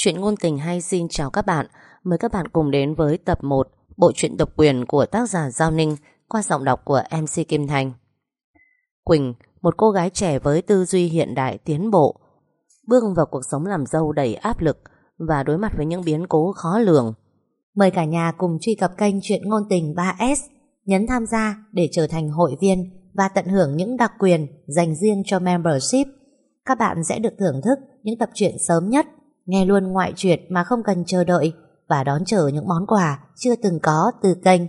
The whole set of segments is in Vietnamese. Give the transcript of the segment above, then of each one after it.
Chuyện ngôn tình hay xin chào các bạn. Mời các bạn cùng đến với tập 1 Bộ truyện độc quyền của tác giả Giao Ninh, Qua giọng đọc của MC Kim Thành. Quỳnh, Một cô gái trẻ với tư duy hiện đại tiến bộ, Bước vào cuộc sống làm dâu đầy áp lực Và đối mặt với những biến cố khó lường. Mời cả nhà cùng truy cập kênh Chuyện Ngôn Tình 3S Nhấn tham gia để trở thành hội viên Và tận hưởng những đặc quyền dành riêng cho membership. Các bạn sẽ được thưởng thức những tập truyện sớm nhất nghe luôn ngoại truyện mà không cần chờ đợi và đón chờ những món quà chưa từng có từ kênh.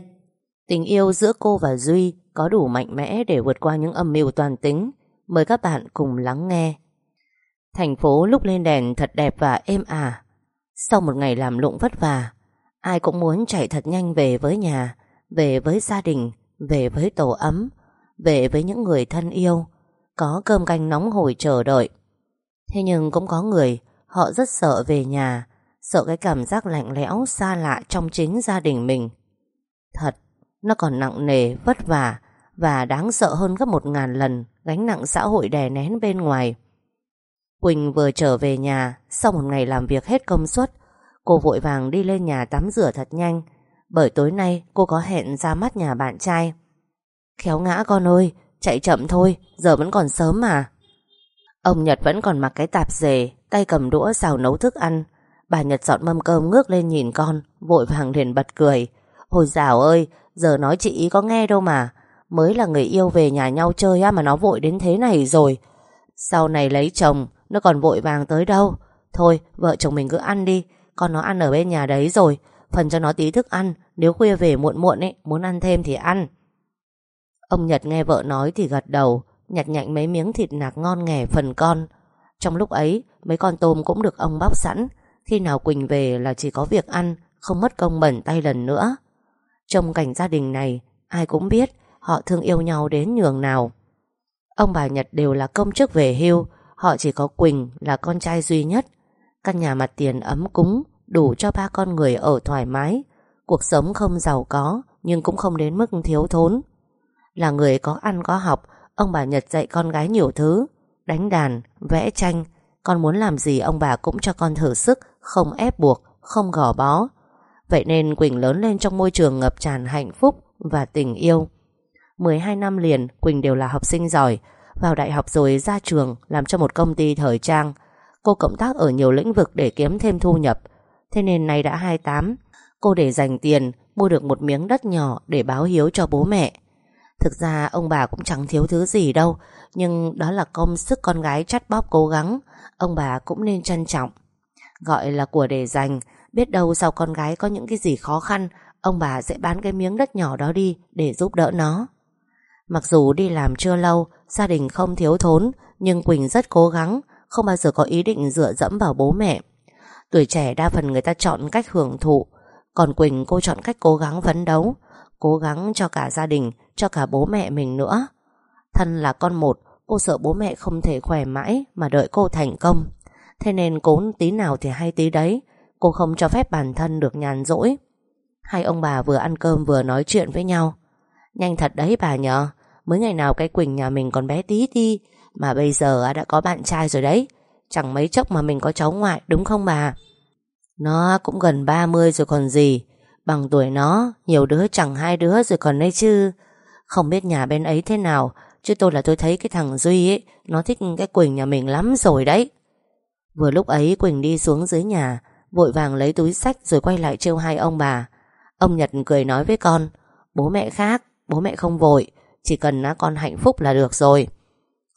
Tình yêu giữa cô và Duy có đủ mạnh mẽ để vượt qua những âm mưu toàn tính. Mời các bạn cùng lắng nghe. Thành phố lúc lên đèn thật đẹp và êm ả. Sau một ngày làm lụng vất vả, ai cũng muốn chạy thật nhanh về với nhà, về với gia đình, về với tổ ấm, về với những người thân yêu, có cơm canh nóng hổi chờ đợi. Thế nhưng cũng có người Họ rất sợ về nhà Sợ cái cảm giác lạnh lẽo xa lạ trong chính gia đình mình. Thật Nó còn nặng nề, vất vả Và đáng sợ hơn gấp một ngàn lần Gánh nặng xã hội đè nén bên ngoài. Quỳnh vừa trở về nhà Sau một ngày làm việc hết công suất Cô vội vàng đi lên nhà tắm rửa thật nhanh Bởi tối nay cô có hẹn ra mắt nhà bạn trai. Khéo ngã con ơi Chạy chậm thôi Giờ vẫn còn sớm mà. Ông Nhật vẫn còn mặc cái tạp dề Tay cầm đũa xào nấu thức ăn. Bà Nhật dọn mâm cơm ngước lên nhìn con, Vội vàng liền bật cười. Hồi dào ơi, Giờ nói chị ý có nghe đâu mà. Mới là người yêu về nhà nhau chơi á Mà nó vội đến thế này rồi. Sau này lấy chồng, Nó còn vội vàng tới đâu. Thôi, vợ chồng mình cứ ăn đi. Con nó ăn ở bên nhà đấy rồi. Phần cho nó tí thức ăn. Nếu khuya về muộn muộn ấy, Muốn ăn thêm thì ăn. Ông Nhật nghe vợ nói thì gật đầu, Nhặt nhạnh mấy miếng thịt nạc ngon nghè phần con. Trong lúc ấy Mấy con tôm cũng được ông bóc sẵn. Khi nào Quỳnh về là chỉ có việc ăn Không mất công bẩn tay lần nữa. Trong cảnh gia đình này Ai cũng biết họ thương yêu nhau đến nhường nào. Ông bà Nhật đều là công chức về hưu Họ chỉ có Quỳnh là con trai duy nhất. Căn nhà mặt tiền ấm cúng Đủ cho ba con người ở thoải mái. Cuộc sống không giàu có Nhưng cũng không đến mức thiếu thốn. Là người có ăn có học Ông bà Nhật dạy con gái nhiều thứ. Đánh đàn, vẽ tranh con muốn làm gì ông bà cũng cho con thử sức Không ép buộc, không gò bó. Vậy nên Quỳnh lớn lên trong môi trường ngập tràn hạnh phúc và tình yêu. 12 năm liền Quỳnh đều là học sinh giỏi. Vào đại học rồi ra trường Làm cho một công ty thời trang. Cô cộng tác ở nhiều lĩnh vực để kiếm thêm thu nhập. Thế nên nay đã 28 Cô để dành tiền Mua được một miếng đất nhỏ để báo hiếu cho bố mẹ. Thực ra ông bà cũng chẳng thiếu thứ gì đâu, Nhưng đó là công sức con gái chắt bóp cố gắng, Ông bà cũng nên trân trọng. Gọi là của để dành, Biết đâu sau con gái có những cái gì khó khăn, Ông bà sẽ bán cái miếng đất nhỏ đó đi Để giúp đỡ nó. Mặc dù đi làm chưa lâu, Gia đình không thiếu thốn, Nhưng Quỳnh rất cố gắng, Không bao giờ có ý định dựa dẫm vào bố mẹ. Tuổi trẻ đa phần người ta chọn cách hưởng thụ, Còn Quỳnh cô chọn cách cố gắng phấn đấu, Cố gắng cho cả gia đình cho cả bố mẹ mình nữa. Thân là con một, Cô sợ bố mẹ không thể khỏe mãi Mà đợi cô thành công. Thế nên cố tí nào thì hay tí đấy, Cô không cho phép bản thân được nhàn rỗi. Hai ông bà vừa ăn cơm vừa nói chuyện với nhau. Nhanh thật đấy bà nhờ, Mới ngày nào cái Quỳnh nhà mình còn bé tí đi, Mà bây giờ đã có bạn trai rồi đấy. Chẳng mấy chốc mà mình có cháu ngoại, đúng không bà? Nó cũng gần 30 rồi còn gì, Bằng tuổi nó, Nhiều đứa chẳng hai đứa rồi còn đấy chứ. Không biết nhà bên ấy thế nào Chứ tôi là tôi thấy cái thằng Duy ấy Nó thích cái Quỳnh nhà mình lắm rồi đấy. Vừa lúc ấy Quỳnh đi xuống dưới nhà Vội vàng lấy túi sách Rồi quay lại trêu hai ông bà. Ông Nhật cười nói với con Bố mẹ khác, bố mẹ không vội Chỉ cần con hạnh phúc là được rồi.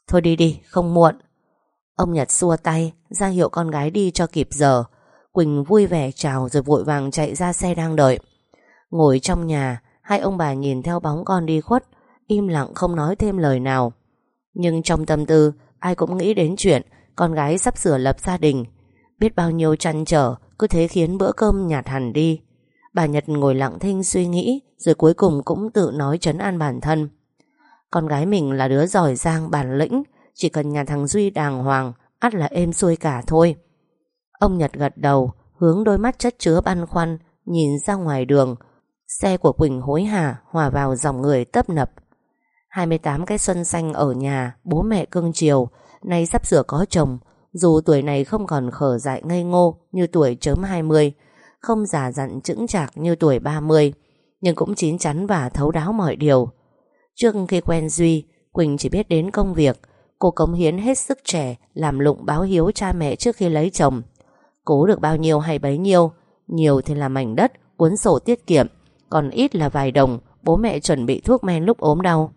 Thôi đi đi, không muộn. Ông Nhật xua tay ra hiệu con gái đi cho kịp giờ. Quỳnh vui vẻ chào rồi vội vàng chạy ra xe đang đợi. Ngồi trong nhà Hai ông bà nhìn theo bóng con đi khuất. Im lặng không nói thêm lời nào. Nhưng trong tâm tư, Ai cũng nghĩ đến chuyện Con gái sắp sửa lập gia đình. Biết bao nhiêu chăn trở, Cứ thế khiến bữa cơm nhạt hẳn đi. Bà Nhật ngồi lặng thinh suy nghĩ, Rồi cuối cùng cũng tự nói trấn an bản thân. Con gái mình là đứa giỏi giang bản lĩnh, Chỉ cần nhà thằng Duy đàng hoàng, ắt là êm xuôi cả thôi. Ông Nhật gật đầu, Hướng đôi mắt chất chứa băn khoăn, Nhìn ra ngoài đường. Xe của Quỳnh hối hả, Hòa vào dòng người tấp nập. 28 cái xuân xanh ở nhà Bố mẹ cưng chiều Nay sắp sửa có chồng Dù tuổi này không còn khở dại ngây ngô như tuổi chớm 20, không già dặn chững chạc như tuổi 30, nhưng cũng chín chắn và thấu đáo mọi điều. Trước khi quen Duy, Quỳnh chỉ biết đến công việc, cô cống hiến hết sức trẻ làm lụng báo hiếu cha mẹ trước khi lấy chồng. Cố được bao nhiêu hay bấy nhiêu, nhiều thì là mảnh đất, cuốn sổ tiết kiệm, còn ít là vài đồng, bố mẹ chuẩn bị thuốc men lúc ốm đau.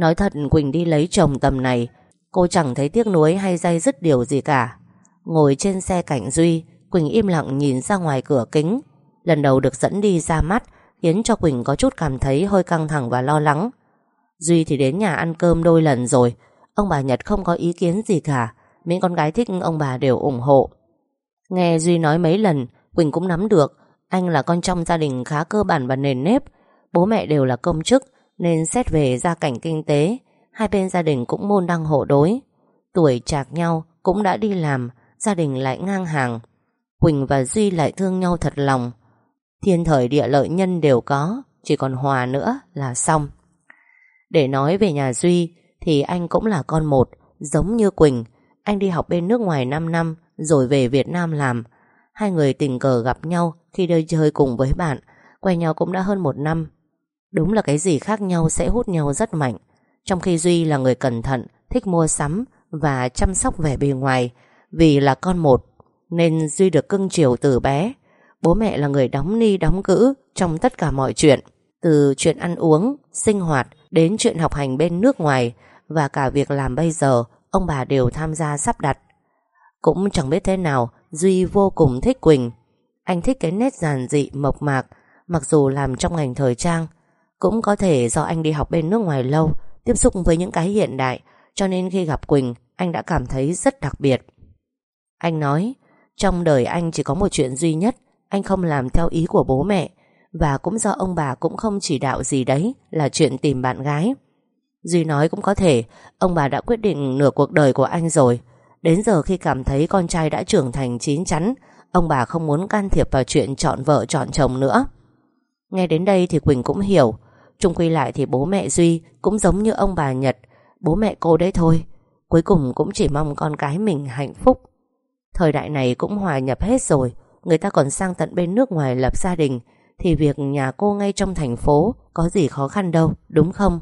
Nói thật Quỳnh đi lấy chồng tầm này, cô chẳng thấy tiếc nuối hay dây dứt điều gì cả. Ngồi trên xe cạnh Duy, Quỳnh im lặng nhìn ra ngoài cửa kính. Lần đầu được dẫn đi ra mắt, khiến cho Quỳnh có chút cảm thấy hơi căng thẳng và lo lắng. Duy thì đến nhà ăn cơm đôi lần rồi, ông bà Nhật không có ý kiến gì cả, mấy con gái thích ông bà đều ủng hộ. Nghe Duy nói mấy lần, Quỳnh cũng nắm được, anh là con trong gia đình khá cơ bản và nền nếp, bố mẹ đều là công chức, nên xét về gia cảnh kinh tế, hai bên gia đình cũng môn đăng hộ đối. Tuổi chạc nhau cũng đã đi làm, gia đình lại ngang hàng. Quỳnh và Duy lại thương nhau thật lòng. Thiên thời địa lợi nhân đều có, chỉ còn Hòa nữa là xong. Để nói về nhà Duy, thì anh cũng là con một, giống như Quỳnh. Anh đi học bên nước ngoài 5 năm, rồi về Việt Nam làm. Hai người tình cờ gặp nhau khi đi chơi cùng với bạn, quen nhau cũng đã hơn một năm. Đúng là cái gì khác nhau sẽ hút nhau rất mạnh. Trong khi Duy là người cẩn thận, thích mua sắm và chăm sóc vẻ bề ngoài, vì là con một, nên Duy được cưng chiều từ bé. Bố mẹ là người đóng ni đóng cữ trong tất cả mọi chuyện, từ chuyện ăn uống, sinh hoạt đến chuyện học hành bên nước ngoài và cả việc làm bây giờ, ông bà đều tham gia sắp đặt. Cũng chẳng biết thế nào, Duy vô cùng thích Quỳnh. Anh thích cái nét giản dị, mộc mạc, mặc dù làm trong ngành thời trang. Cũng có thể do anh đi học bên nước ngoài lâu, tiếp xúc với những cái hiện đại, cho nên khi gặp Quỳnh, anh đã cảm thấy rất đặc biệt. Anh nói, trong đời anh chỉ có một chuyện duy nhất, anh không làm theo ý của bố mẹ, và cũng do ông bà cũng không chỉ đạo gì đấy là chuyện tìm bạn gái. Duy nói cũng có thể, ông bà đã quyết định nửa cuộc đời của anh rồi. Đến giờ khi cảm thấy con trai đã trưởng thành chín chắn, ông bà không muốn can thiệp vào chuyện chọn vợ chọn chồng nữa. Nghe đến đây thì Quỳnh cũng hiểu, chung quy lại thì bố mẹ Duy cũng giống như ông bà Nhật, bố mẹ cô đấy thôi. Cuối cùng cũng chỉ mong con cái mình hạnh phúc. Thời đại này cũng hòa nhập hết rồi, người ta còn sang tận bên nước ngoài lập gia đình, thì việc nhà cô ngay trong thành phố có gì khó khăn đâu, đúng không?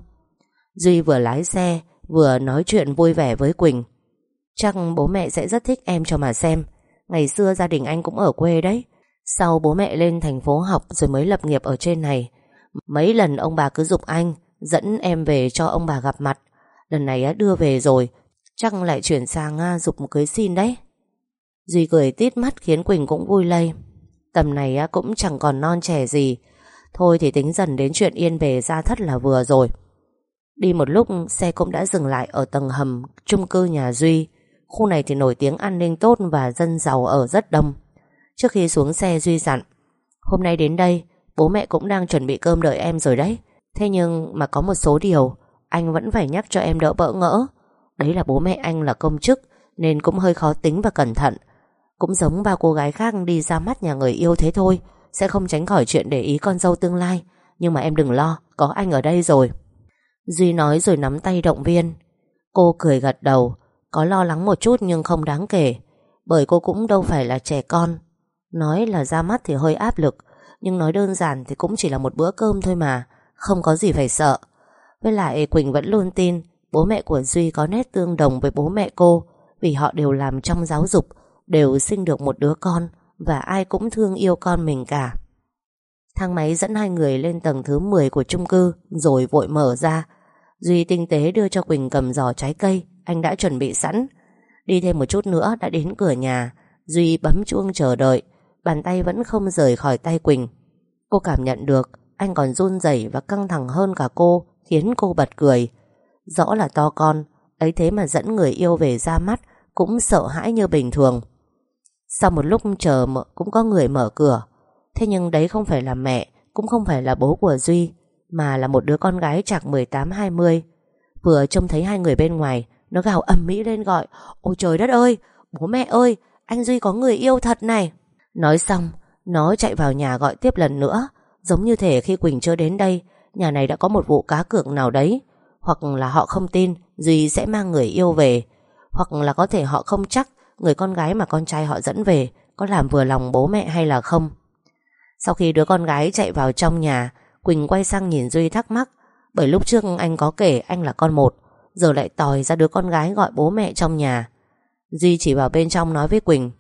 Duy vừa lái xe, vừa nói chuyện vui vẻ với Quỳnh. Chắc bố mẹ sẽ rất thích em cho mà xem. Ngày xưa gia đình anh cũng ở quê đấy. Sau bố mẹ lên thành phố học rồi mới lập nghiệp ở trên này. Mấy lần ông bà cứ dục anh, dẫn em về cho ông bà gặp mặt. Lần này đưa về rồi, chắc lại chuyển sang dục một cưới xin đấy. Duy cười tít mắt khiến Quỳnh cũng vui lây. Tầm này cũng chẳng còn non trẻ gì Thôi thì tính dần đến chuyện yên về ra thất là vừa rồi Đi một lúc xe cũng đã dừng lại ở tầng hầm chung cư nhà Duy Khu này thì nổi tiếng an ninh tốt và dân giàu ở rất đông Trước khi xuống xe Duy dặn Hôm nay đến đây Bố mẹ cũng đang chuẩn bị cơm đợi em rồi đấy. Thế nhưng mà có một số điều Anh vẫn phải nhắc cho em đỡ bỡ ngỡ. Đấy là bố mẹ anh là công chức Nên cũng hơi khó tính và cẩn thận. Cũng giống ba cô gái khác đi ra mắt nhà người yêu thế thôi, Sẽ không tránh khỏi chuyện để ý con dâu tương lai. Nhưng mà em đừng lo, Có anh ở đây rồi. Duy nói rồi nắm tay động viên. Cô cười gật đầu, Có lo lắng một chút nhưng không đáng kể, Bởi cô cũng đâu phải là trẻ con. Nói là ra mắt thì hơi áp lực nhưng nói đơn giản thì cũng chỉ là một bữa cơm thôi mà Không có gì phải sợ Với lại Quỳnh vẫn luôn tin Bố mẹ của Duy có nét tương đồng với bố mẹ cô Vì họ đều làm trong giáo dục đều sinh được một đứa con và ai cũng thương yêu con mình cả. Thang máy dẫn hai người lên tầng thứ 10 của chung cư rồi vội mở ra. Duy tinh tế đưa cho Quỳnh cầm giỏ trái cây, anh đã chuẩn bị sẵn. Đi thêm một chút nữa đã đến cửa nhà, Duy bấm chuông chờ đợi, bàn tay vẫn không rời khỏi tay Quỳnh. Cô cảm nhận được anh còn run rẩy và căng thẳng hơn cả cô, khiến cô bật cười. Rõ là to con, ấy thế mà dẫn người yêu về ra mắt, cũng sợ hãi như bình thường. Sau một lúc chờ cũng có người mở cửa Thế nhưng đấy không phải là mẹ Cũng không phải là bố của Duy Mà là một đứa con gái chạc 18-20 Vừa trông thấy hai người bên ngoài Nó gào ầm mỹ lên gọi Ôi trời đất ơi, bố mẹ ơi Anh Duy có người yêu thật này Nói xong, nó chạy vào nhà gọi tiếp lần nữa. Giống như thể khi Quỳnh chưa đến đây Nhà này đã có một vụ cá cược nào đấy. Hoặc là họ không tin Duy sẽ mang người yêu về. Hoặc là có thể họ không chắc Người con gái mà con trai họ dẫn về Có làm vừa lòng bố mẹ hay là không. Sau khi đứa con gái chạy vào trong nhà Quỳnh quay sang nhìn Duy thắc mắc Bởi lúc trước anh có kể anh là con một Giờ lại tòi ra đứa con gái gọi bố mẹ trong nhà. Duy chỉ vào bên trong nói với Quỳnh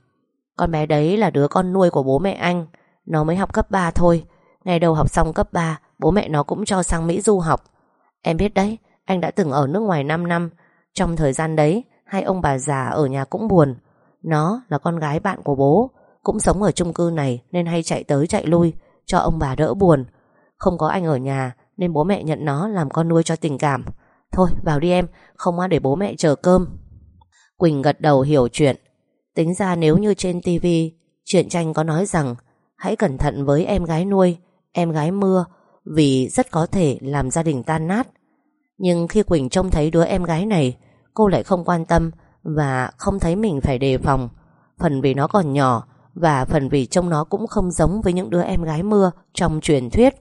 con bé đấy là đứa con nuôi của bố mẹ anh. Nó mới học cấp 3 thôi. Ngày đầu học xong cấp 3 Bố mẹ nó cũng cho sang Mỹ du học. Em biết đấy, Anh đã từng ở nước ngoài 5 năm. Trong thời gian đấy, Hai ông bà già ở nhà cũng buồn. Nó là con gái bạn của bố, Cũng sống ở chung cư này Nên hay chạy tới chạy lui, Cho ông bà đỡ buồn. Không có anh ở nhà Nên bố mẹ nhận nó làm con nuôi cho tình cảm. Thôi, vào đi em, Không để bố mẹ chờ cơm. Quỳnh gật đầu hiểu chuyện. Tính ra nếu như trên TV Chuyện tranh có nói rằng, Hãy cẩn thận với em gái nuôi, Em gái mưa, Vì rất có thể làm gia đình tan nát. Nhưng khi Quỳnh trông thấy đứa em gái này, Cô lại không quan tâm Và không thấy mình phải đề phòng. Phần vì nó còn nhỏ Và phần vì trông nó cũng không giống với những đứa em gái mưa Trong truyền thuyết.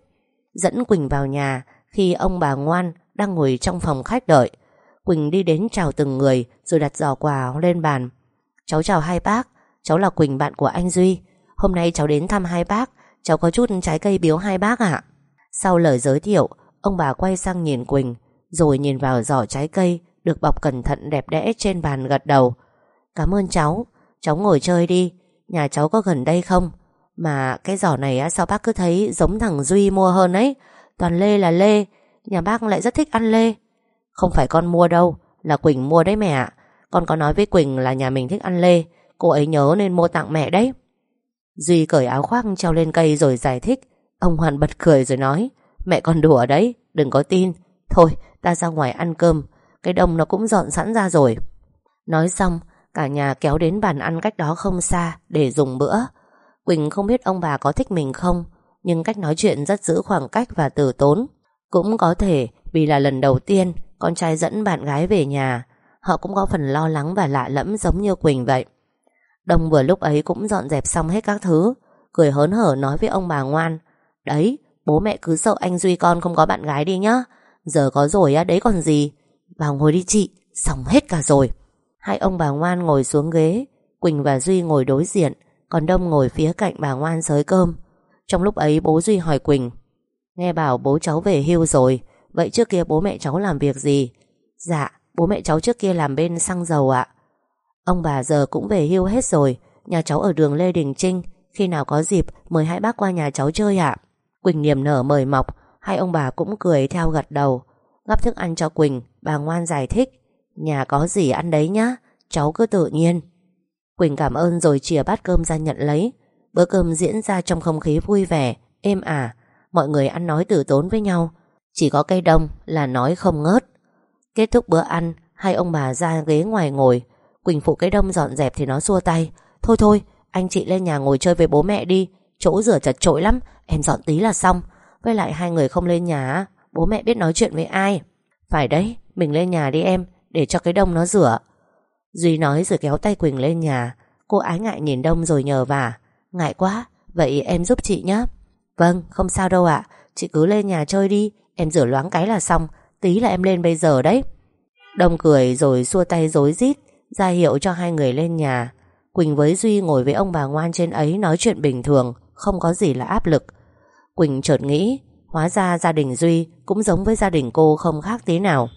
Dẫn Quỳnh vào nhà Khi ông bà ngoan đang ngồi trong phòng khách đợi. Quỳnh đi đến chào từng người Rồi đặt giỏ quà lên bàn. Cháu chào hai bác Cháu là Quỳnh bạn của anh Duy. Hôm nay cháu đến thăm hai bác Cháu có chút trái cây biếu hai bác ạ. Sau lời giới thiệu Ông bà quay sang nhìn Quỳnh Rồi nhìn vào giỏ trái cây Được bọc cẩn thận đẹp đẽ trên bàn gật đầu. Cảm ơn cháu Cháu ngồi chơi đi Nhà cháu có gần đây không? Mà cái giỏ này á, sao bác cứ thấy giống thằng Duy mua hơn ấy? Toàn lê là lê Nhà bác lại rất thích ăn lê. Không phải con mua đâu Là Quỳnh mua đấy mẹ ạ. Con có nói với Quỳnh là nhà mình thích ăn lê. Cô ấy nhớ nên mua tặng mẹ đấy. Duy cởi áo khoác treo lên cây rồi giải thích. Ông Hoàn bật cười rồi nói, Mẹ con đùa đấy, Đừng có tin. Thôi, ta ra ngoài ăn cơm. Cái đông nó cũng dọn sẵn ra rồi. Nói xong, Cả nhà kéo đến bàn ăn cách đó không xa Để dùng bữa. Quỳnh không biết ông bà có thích mình không, Nhưng cách nói chuyện rất giữ khoảng cách và từ tốn. Cũng có thể Vì là lần đầu tiên, Con trai dẫn bạn gái về nhà Họ cũng có phần lo lắng và lạ lẫm giống như Quỳnh vậy. Đông vừa lúc ấy cũng dọn dẹp xong hết các thứ, Cười hớn hở nói với ông bà ngoan, Đấy, bố mẹ cứ sợ anh Duy con không có bạn gái đi nhá, Giờ có rồi á, đấy còn gì, Vào ngồi đi chị, Xong hết cả rồi. Hai ông bà ngoan ngồi xuống ghế, Quỳnh và Duy ngồi đối diện, Còn Đông ngồi phía cạnh bà ngoan sới cơm. Trong lúc ấy bố Duy hỏi Quỳnh, Nghe bảo bố cháu về hưu rồi, Vậy trước kia bố mẹ cháu làm việc gì? Dạ bố mẹ cháu trước kia làm bên xăng dầu ạ. Ông bà giờ cũng về hưu hết rồi, Nhà cháu ở đường Lê Đình Trinh, Khi nào có dịp mời hai bác qua nhà cháu chơi ạ. Quỳnh niềm nở mời mọc, Hai ông bà cũng cười theo gật đầu. Gắp thức ăn cho Quỳnh, Bà ngoan giải thích, Nhà có gì ăn đấy nhá, Cháu cứ tự nhiên. Quỳnh cảm ơn rồi chìa bát cơm ra nhận lấy. Bữa cơm diễn ra trong không khí vui vẻ, Êm ả, Mọi người ăn nói tử tốn với nhau. Chỉ có cây đông là nói không ngớt. Kết thúc bữa ăn, Hai ông bà ra ghế ngoài ngồi. Quỳnh phụ cái đông dọn dẹp thì nó xua tay. Thôi thôi, anh chị lên nhà ngồi chơi với bố mẹ đi. Chỗ rửa chật trội lắm, Em dọn tí là xong. Với lại hai người không lên nhà Bố mẹ biết nói chuyện với ai? Phải đấy, mình lên nhà đi em, Để cho cái đông nó rửa. Duy nói rồi kéo tay Quỳnh lên nhà. Cô ái ngại nhìn đông rồi nhờ vả. Ngại quá, Vậy em giúp chị nhé Vâng không sao đâu ạ. Chị cứ lên nhà chơi đi, Em rửa loáng cái là xong. Tí là em lên bây giờ đấy Đông cười rồi xua tay dối rít ra hiệu cho hai người lên nhà. Quỳnh với Duy ngồi với ông bà ngoan trên ấy nói chuyện bình thường, không có gì là áp lực. Quỳnh chợt nghĩ, hóa ra gia đình Duy cũng giống với gia đình cô không khác tí nào.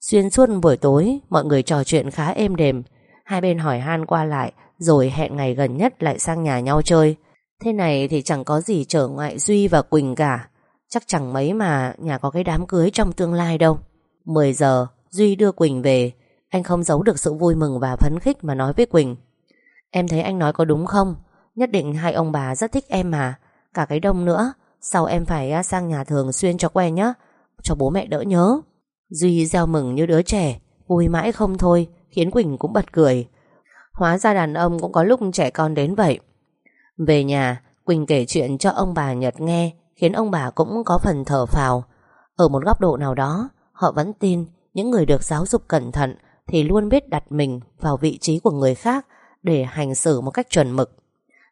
Xuyên suốt buổi tối, mọi người trò chuyện khá êm đềm. Hai bên hỏi han qua lại, rồi hẹn ngày gần nhất lại sang nhà nhau chơi. Thế này thì chẳng có gì trở ngại Duy và Quỳnh cả. Chắc chẳng mấy mà nhà có cái đám cưới trong tương lai đâu. 10 giờ, Duy đưa Quỳnh về, anh không giấu được sự vui mừng và phấn khích mà nói với Quỳnh. Em thấy anh nói có đúng không? Nhất định hai ông bà rất thích em mà. Cả cái đông nữa Sau em phải à, sang nhà thường xuyên cho quen nhé Cho bố mẹ đỡ nhớ. Duy gieo mừng như đứa trẻ Vui mãi không thôi Khiến Quỳnh cũng bật cười. Hóa ra đàn ông cũng có lúc trẻ con đến vậy. Về nhà Quỳnh kể chuyện cho ông bà Nhật nghe. Khiến ông bà cũng có phần thở phào Ở một góc độ nào đó Họ vẫn tin những người được giáo dục cẩn thận thì luôn biết đặt mình vào vị trí của người khác để hành xử một cách chuẩn mực.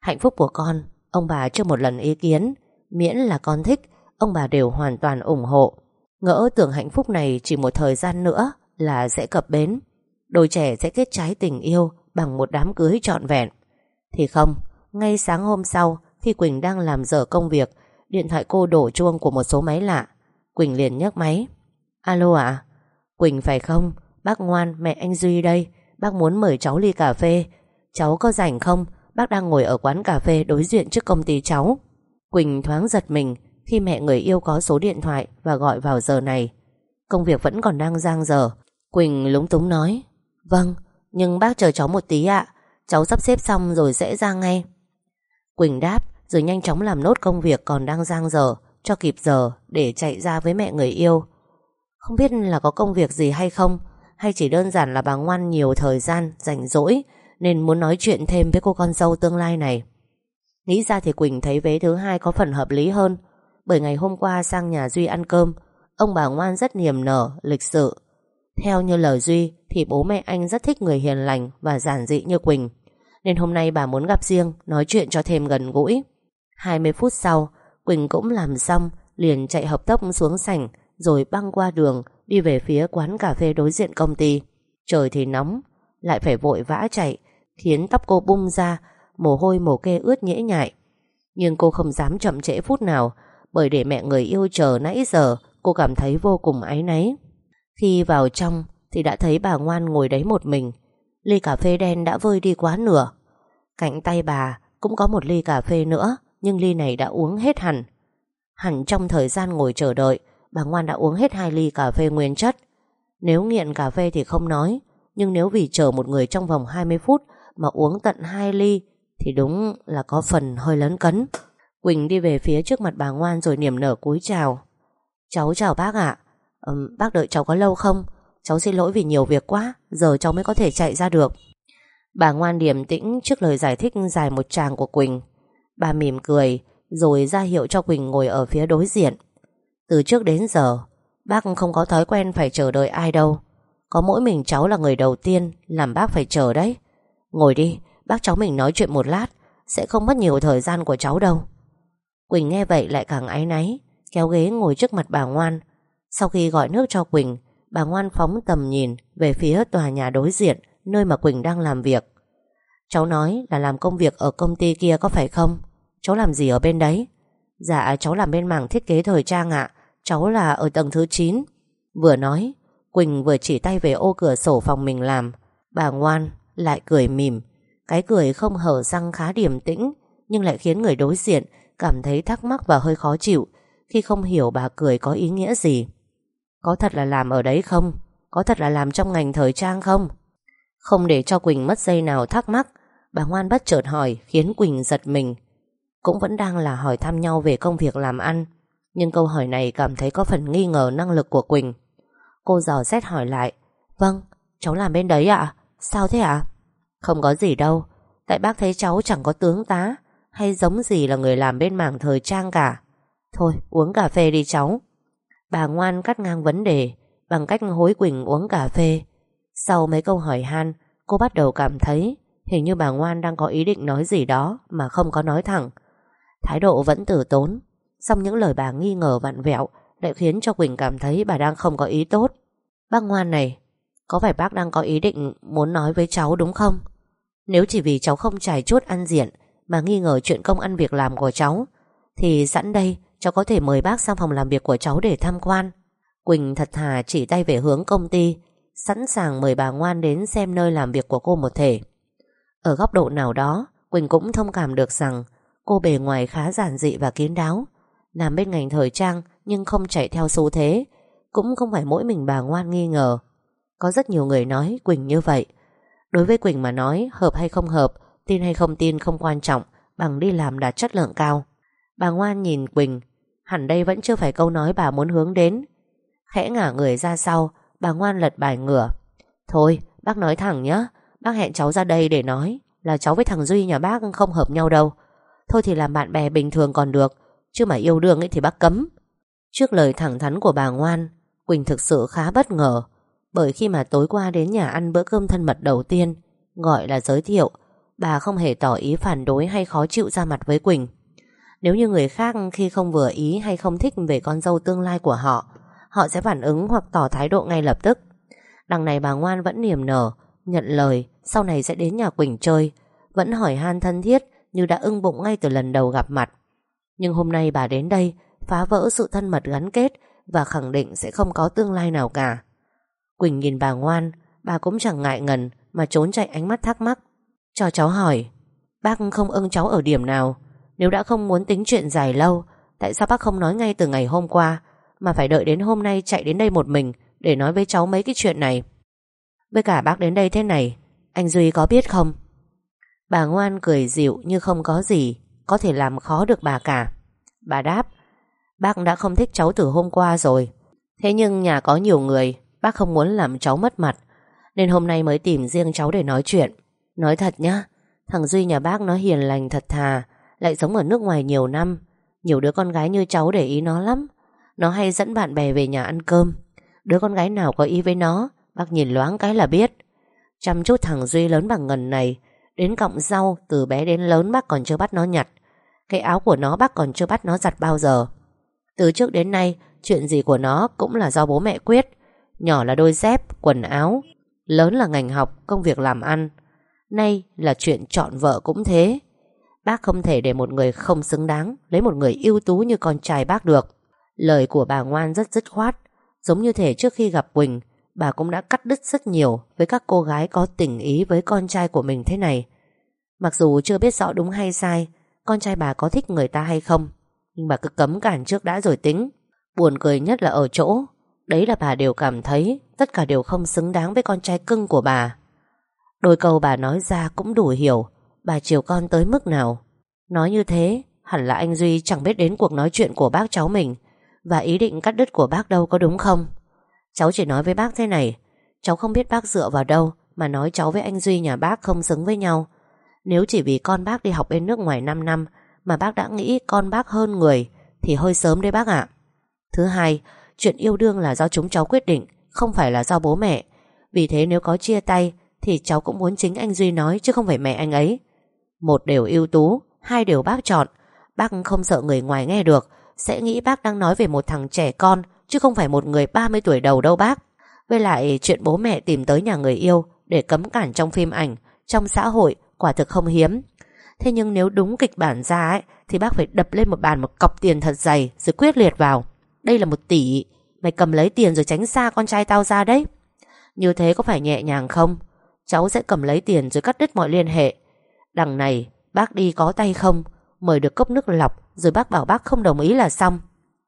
Hạnh phúc của con, ông bà chưa một lần ý kiến, miễn là con thích, ông bà đều hoàn toàn ủng hộ. Ngỡ tưởng hạnh phúc này chỉ một thời gian nữa là sẽ cập bến. Đôi trẻ sẽ kết trái tình yêu bằng một đám cưới trọn vẹn. Thì không, ngay sáng hôm sau, khi Quỳnh đang làm dở công việc, điện thoại cô đổ chuông của một số máy lạ. Quỳnh liền nhấc máy. Alo ạ? Quỳnh phải không? Bác ngoan, mẹ anh Duy đây. Bác muốn mời cháu ly cà phê. Cháu có rảnh không? Bác đang ngồi ở quán cà phê đối diện trước công ty cháu. Quỳnh thoáng giật mình khi mẹ người yêu có số điện thoại và gọi vào giờ này. Công việc vẫn còn đang giang dở. Quỳnh lúng túng nói. Vâng, nhưng bác chờ cháu một tí ạ. Cháu sắp xếp xong rồi sẽ ra ngay. Quỳnh đáp rồi nhanh chóng làm nốt công việc còn đang giang dở cho kịp giờ để chạy ra với mẹ người yêu. Không biết là có công việc gì hay không hay chỉ đơn giản là bà ngoan nhiều thời gian rảnh rỗi nên muốn nói chuyện thêm với cô con dâu tương lai này. Nghĩ ra thì Quỳnh thấy vế thứ hai có phần hợp lý hơn bởi ngày hôm qua sang nhà Duy ăn cơm ông bà ngoan rất niềm nở, lịch sự. Theo như lời Duy thì bố mẹ anh rất thích người hiền lành và giản dị như Quỳnh nên hôm nay bà muốn gặp riêng nói chuyện cho thêm gần gũi. 20 phút sau Quỳnh cũng làm xong liền chạy hợp tốc xuống sảnh rồi băng qua đường đi về phía quán cà phê đối diện công ty. Trời thì nóng, lại phải vội vã chạy, khiến tóc cô bung ra, mồ hôi mồ kê ướt nhễ nhại. Nhưng cô không dám chậm trễ phút nào, bởi để mẹ người yêu chờ nãy giờ, cô cảm thấy vô cùng áy náy. Khi vào trong thì đã thấy bà ngoan ngồi đấy một mình, ly cà phê đen đã vơi đi quá nửa. Cạnh tay bà cũng có một ly cà phê nữa, nhưng ly này đã uống hết hẳn. Hẳn trong thời gian ngồi chờ đợi, bà ngoan đã uống hết hai ly cà phê nguyên chất. Nếu nghiện cà phê thì không nói, nhưng nếu vì chờ một người trong vòng 20 phút mà uống tận hai ly thì đúng là có phần hơi lấn cấn. Quỳnh đi về phía trước mặt bà ngoan rồi niềm nở cúi chào. Cháu chào bác ạ. Ừ, bác đợi cháu có lâu không? Cháu xin lỗi vì nhiều việc quá, giờ cháu mới có thể chạy ra được. Bà ngoan điềm tĩnh trước lời giải thích dài một tràng của Quỳnh. Bà mỉm cười, rồi ra hiệu cho Quỳnh ngồi ở phía đối diện. Từ trước đến giờ, bác không có thói quen phải chờ đợi ai đâu. Có mỗi mình cháu là người đầu tiên làm bác phải chờ đấy. Ngồi đi, bác cháu mình nói chuyện một lát, sẽ không mất nhiều thời gian của cháu đâu. Quỳnh nghe vậy lại càng áy náy, kéo ghế ngồi trước mặt bà Ngoan. Sau khi gọi nước cho Quỳnh, bà Ngoan phóng tầm nhìn về phía tòa nhà đối diện, nơi mà Quỳnh đang làm việc. Cháu nói là làm công việc ở công ty kia có phải không? Cháu làm gì ở bên đấy? Dạ cháu làm bên mảng thiết kế thời trang ạ. Cháu là ở tầng thứ 9 Vừa nói, Quỳnh vừa chỉ tay về ô cửa sổ phòng mình làm. Bà ngoan, lại cười mỉm. Cái cười không hở răng khá điềm tĩnh, Nhưng lại khiến người đối diện Cảm thấy thắc mắc và hơi khó chịu Khi không hiểu bà cười có ý nghĩa gì. Có thật là làm ở đấy không? Có thật là làm trong ngành thời trang không? Không để cho Quỳnh mất giây nào thắc mắc, Bà ngoan bất chợt hỏi, Khiến Quỳnh giật mình. Cũng vẫn đang là hỏi thăm nhau về công việc làm ăn. Nhưng câu hỏi này cảm thấy có phần nghi ngờ năng lực của Quỳnh. Cô dò xét hỏi lại Vâng, cháu làm bên đấy ạ. Sao thế ạ? Không có gì đâu. Tại bác thấy cháu chẳng có tướng tá Hay giống gì là người làm bên mảng thời trang cả. Thôi uống cà phê đi cháu. Bà ngoan cắt ngang vấn đề Bằng cách hối Quỳnh uống cà phê. Sau mấy câu hỏi han Cô bắt đầu cảm thấy Hình như bà ngoan đang có ý định nói gì đó Mà không có nói thẳng. Thái độ vẫn tử tốn Xong những lời bà nghi ngờ vặn vẹo lại khiến cho Quỳnh cảm thấy bà đang không có ý tốt. Bác ngoan này, có phải bác đang có ý định muốn nói với cháu đúng không? Nếu chỉ vì cháu không trải chốt ăn diện mà nghi ngờ chuyện công ăn việc làm của cháu, thì sẵn đây cháu có thể mời bác sang phòng làm việc của cháu để tham quan. Quỳnh thật thà chỉ tay về hướng công ty, sẵn sàng mời bà ngoan đến xem nơi làm việc của cô một thể. Ở góc độ nào đó, Quỳnh cũng thông cảm được rằng cô bề ngoài khá giản dị và kín đáo, làm bên ngành thời trang nhưng không chạy theo xu thế. Cũng không phải mỗi mình bà ngoan nghi ngờ. Có rất nhiều người nói Quỳnh như vậy. Đối với Quỳnh mà nói hợp hay không hợp, tin hay không tin không quan trọng, bằng đi làm đạt chất lượng cao. Bà ngoan nhìn Quỳnh, hẳn đây vẫn chưa phải câu nói bà muốn hướng đến. Khẽ ngả người ra sau, bà ngoan lật bài ngửa. Thôi, bác nói thẳng nhé, bác hẹn cháu ra đây để nói là cháu với thằng Duy nhà bác không hợp nhau đâu. Thôi thì làm bạn bè bình thường còn được, chứ mà yêu đương ấy thì bác cấm. Trước lời thẳng thắn của bà ngoan, Quỳnh thực sự khá bất ngờ. Bởi khi mà tối qua đến nhà ăn bữa cơm thân mật đầu tiên, gọi là giới thiệu, bà không hề tỏ ý phản đối hay khó chịu ra mặt với Quỳnh. Nếu như người khác khi không vừa ý hay không thích về con dâu tương lai của họ, họ sẽ phản ứng hoặc tỏ thái độ ngay lập tức. Đằng này bà ngoan vẫn niềm nở, nhận lời sau này sẽ đến nhà Quỳnh chơi, vẫn hỏi han thân thiết như đã ưng bụng ngay từ lần đầu gặp mặt. Nhưng hôm nay bà đến đây phá vỡ sự thân mật gắn kết và khẳng định sẽ không có tương lai nào cả. Quỳnh nhìn bà ngoan, bà cũng chẳng ngại ngần mà trốn chạy ánh mắt thắc mắc. Cho cháu hỏi, bác không ưng cháu ở điểm nào? Nếu đã không muốn tính chuyện dài lâu, tại sao bác không nói ngay từ ngày hôm qua mà phải đợi đến hôm nay chạy đến đây một mình để nói với cháu mấy cái chuyện này? Với cả bác đến đây thế này, anh Duy có biết không? Bà ngoan cười dịu như không có gì, có thể làm khó được bà cả. Bà đáp, bác đã không thích cháu từ hôm qua rồi. Thế nhưng nhà có nhiều người, bác không muốn làm cháu mất mặt, nên hôm nay mới tìm riêng cháu để nói chuyện. Nói thật nhá, thằng Duy nhà bác nó hiền lành thật thà, lại sống ở nước ngoài nhiều năm. Nhiều đứa con gái như cháu để ý nó lắm. Nó hay dẫn bạn bè về nhà ăn cơm. Đứa con gái nào có ý với nó, bác nhìn loáng cái là biết. Chăm chút thằng Duy lớn bằng ngần này, đến cọng rau từ bé đến lớn bác còn chưa bắt nó nhặt. Cái áo của nó bác còn chưa bắt nó giặt bao giờ. Từ trước đến nay, chuyện gì của nó cũng là do bố mẹ quyết. Nhỏ là đôi dép, quần áo, lớn là ngành học, công việc làm ăn. Nay là chuyện chọn vợ cũng thế. Bác không thể để một người không xứng đáng lấy một người ưu tú như con trai bác được. Lời của bà ngoan rất dứt khoát, giống như thể trước khi gặp Quỳnh, bà cũng đã cắt đứt rất nhiều với các cô gái có tình ý với con trai của mình thế này. Mặc dù chưa biết rõ đúng hay sai, con trai bà có thích người ta hay không, nhưng bà cứ cấm cản trước đã rồi tính. Buồn cười nhất là ở chỗ, đấy là bà đều cảm thấy tất cả đều không xứng đáng với con trai cưng của bà. Đôi câu bà nói ra cũng đủ hiểu bà chiều con tới mức nào. Nói như thế, hẳn là anh Duy chẳng biết đến cuộc nói chuyện của bác cháu mình và ý định cắt đứt của bác đâu có đúng không? Cháu chỉ nói với bác thế này, cháu không biết bác dựa vào đâu mà nói cháu với anh Duy nhà bác không xứng với nhau. Nếu chỉ vì con bác đi học bên nước ngoài 5 năm mà bác đã nghĩ con bác hơn người thì hơi sớm đấy bác ạ. Thứ hai, chuyện yêu đương là do chúng cháu quyết định, không phải là do bố mẹ. Vì thế nếu có chia tay thì cháu cũng muốn chính anh Duy nói chứ không phải mẹ anh ấy. Một đều ưu tú, hai đều bác chọn. Bác không sợ người ngoài nghe được, sẽ nghĩ bác đang nói về một thằng trẻ con chứ không phải một người 30 tuổi đầu đâu bác. Với lại chuyện bố mẹ tìm tới nhà người yêu để cấm cản trong phim ảnh, trong xã hội quả thực không hiếm. Thế nhưng nếu đúng kịch bản ra ấy, thì bác phải đập lên một bàn một cọc tiền thật dày rồi quyết liệt vào. Đây là một tỷ, mày cầm lấy tiền rồi tránh xa con trai tao ra đấy. Như thế có phải nhẹ nhàng không? Cháu sẽ cầm lấy tiền rồi cắt đứt mọi liên hệ. Đằng này, bác đi có tay không? Mời được cốc nước lọc rồi bác bảo bác không đồng ý là xong.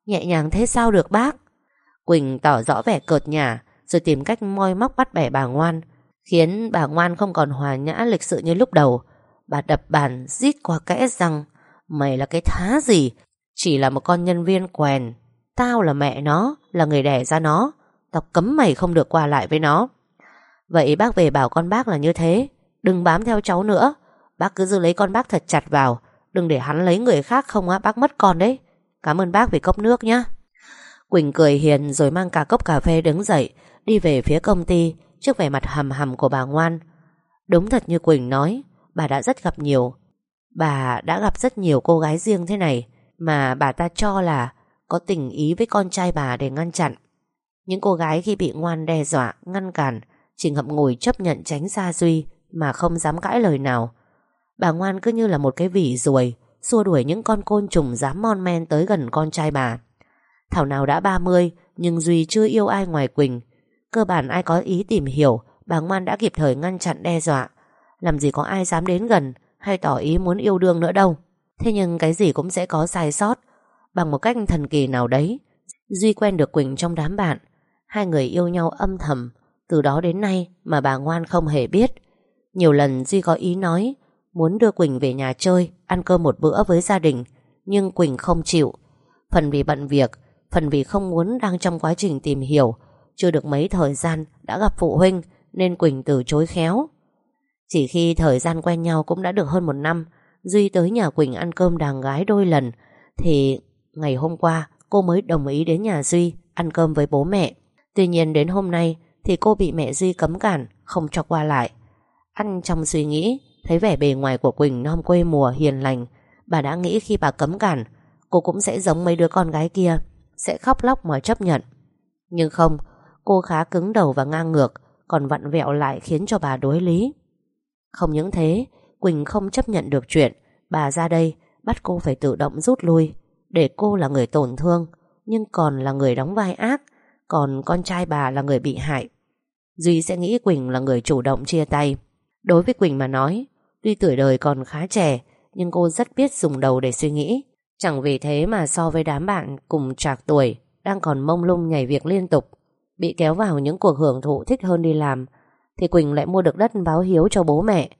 Nhẹ nhàng thế sao được bác? Quỳnh tỏ rõ vẻ cợt nhả, rồi tìm cách moi móc bắt bẻ bà ngoan, khiến bà ngoan không còn hòa nhã lịch sự như lúc đầu. Bà đập bàn rít qua kẽ rằng: Mày là cái thá gì? Chỉ là một con nhân viên quèn. Tao là mẹ nó, Là người đẻ ra nó. Tao cấm mày không được qua lại với nó. Vậy bác về bảo con bác là như thế. Đừng bám theo cháu nữa. Bác cứ giữ lấy con bác thật chặt vào. Đừng để hắn lấy người khác không á, bác mất con đấy. Cảm ơn bác vì cốc nước nhá. Quỳnh cười hiền rồi mang cả cốc cà phê đứng dậy, Đi về phía công ty Trước vẻ mặt hầm hầm của bà ngoan. Đúng thật như Quỳnh nói, Bà đã rất gặp nhiều. Bà đã gặp rất nhiều cô gái riêng thế này Mà bà ta cho là Có tình ý với con trai bà để ngăn chặn. Những cô gái khi bị ngoan đe dọa, Ngăn cản, Chỉ ngậm ngùi chấp nhận tránh xa Duy Mà không dám cãi lời nào. Bà ngoan cứ như là một cái vỉ ruồi, Xua đuổi những con côn trùng dám mon men Tới gần con trai bà. Thảo nào đã 30 Nhưng Duy chưa yêu ai ngoài Quỳnh. Cơ bản ai có ý tìm hiểu, Bà ngoan đã kịp thời ngăn chặn đe dọa. Làm gì có ai dám đến gần, Hay tỏ ý muốn yêu đương nữa đâu. Thế nhưng cái gì cũng sẽ có sai sót. Bằng một cách thần kỳ nào đấy, Duy quen được Quỳnh trong đám bạn. Hai người yêu nhau âm thầm. Từ đó đến nay mà bà ngoan không hề biết. Nhiều lần Duy có ý nói, Muốn đưa Quỳnh về nhà chơi, Ăn cơm một bữa với gia đình, Nhưng Quỳnh không chịu. Phần vì bận việc Phần vì không muốn đang trong quá trình tìm hiểu, Chưa được mấy thời gian đã gặp phụ huynh Nên Quỳnh từ chối khéo. Chỉ khi thời gian quen nhau cũng đã được hơn một năm, Duy tới nhà Quỳnh ăn cơm đàng gái đôi lần, Thì ngày hôm qua cô mới đồng ý đến nhà Duy ăn cơm với bố mẹ. Tuy nhiên đến hôm nay thì cô bị mẹ Duy cấm cản, Không cho qua lại. Ăn trong suy nghĩ, Thấy vẻ bề ngoài của Quỳnh non quê mùa hiền lành, Bà đã nghĩ khi bà cấm cản, Cô cũng sẽ giống mấy đứa con gái kia. Sẽ khóc lóc mà chấp nhận Nhưng không Cô khá cứng đầu và ngang ngược còn vặn vẹo lại khiến cho bà đối lý. Không những thế, Quỳnh không chấp nhận được chuyện bà ra đây bắt cô phải tự động rút lui để cô là người tổn thương nhưng còn là người đóng vai ác còn con trai bà là người bị hại. Duy sẽ nghĩ Quỳnh là người chủ động chia tay. Đối với Quỳnh mà nói, tuy tuổi đời còn khá trẻ nhưng cô rất biết dùng đầu để suy nghĩ. Chẳng vì thế mà so với đám bạn cùng trạc tuổi đang còn mông lung nhảy việc liên tục bị kéo vào những cuộc hưởng thụ thích hơn đi làm thì Quỳnh lại mua được đất báo hiếu cho bố mẹ.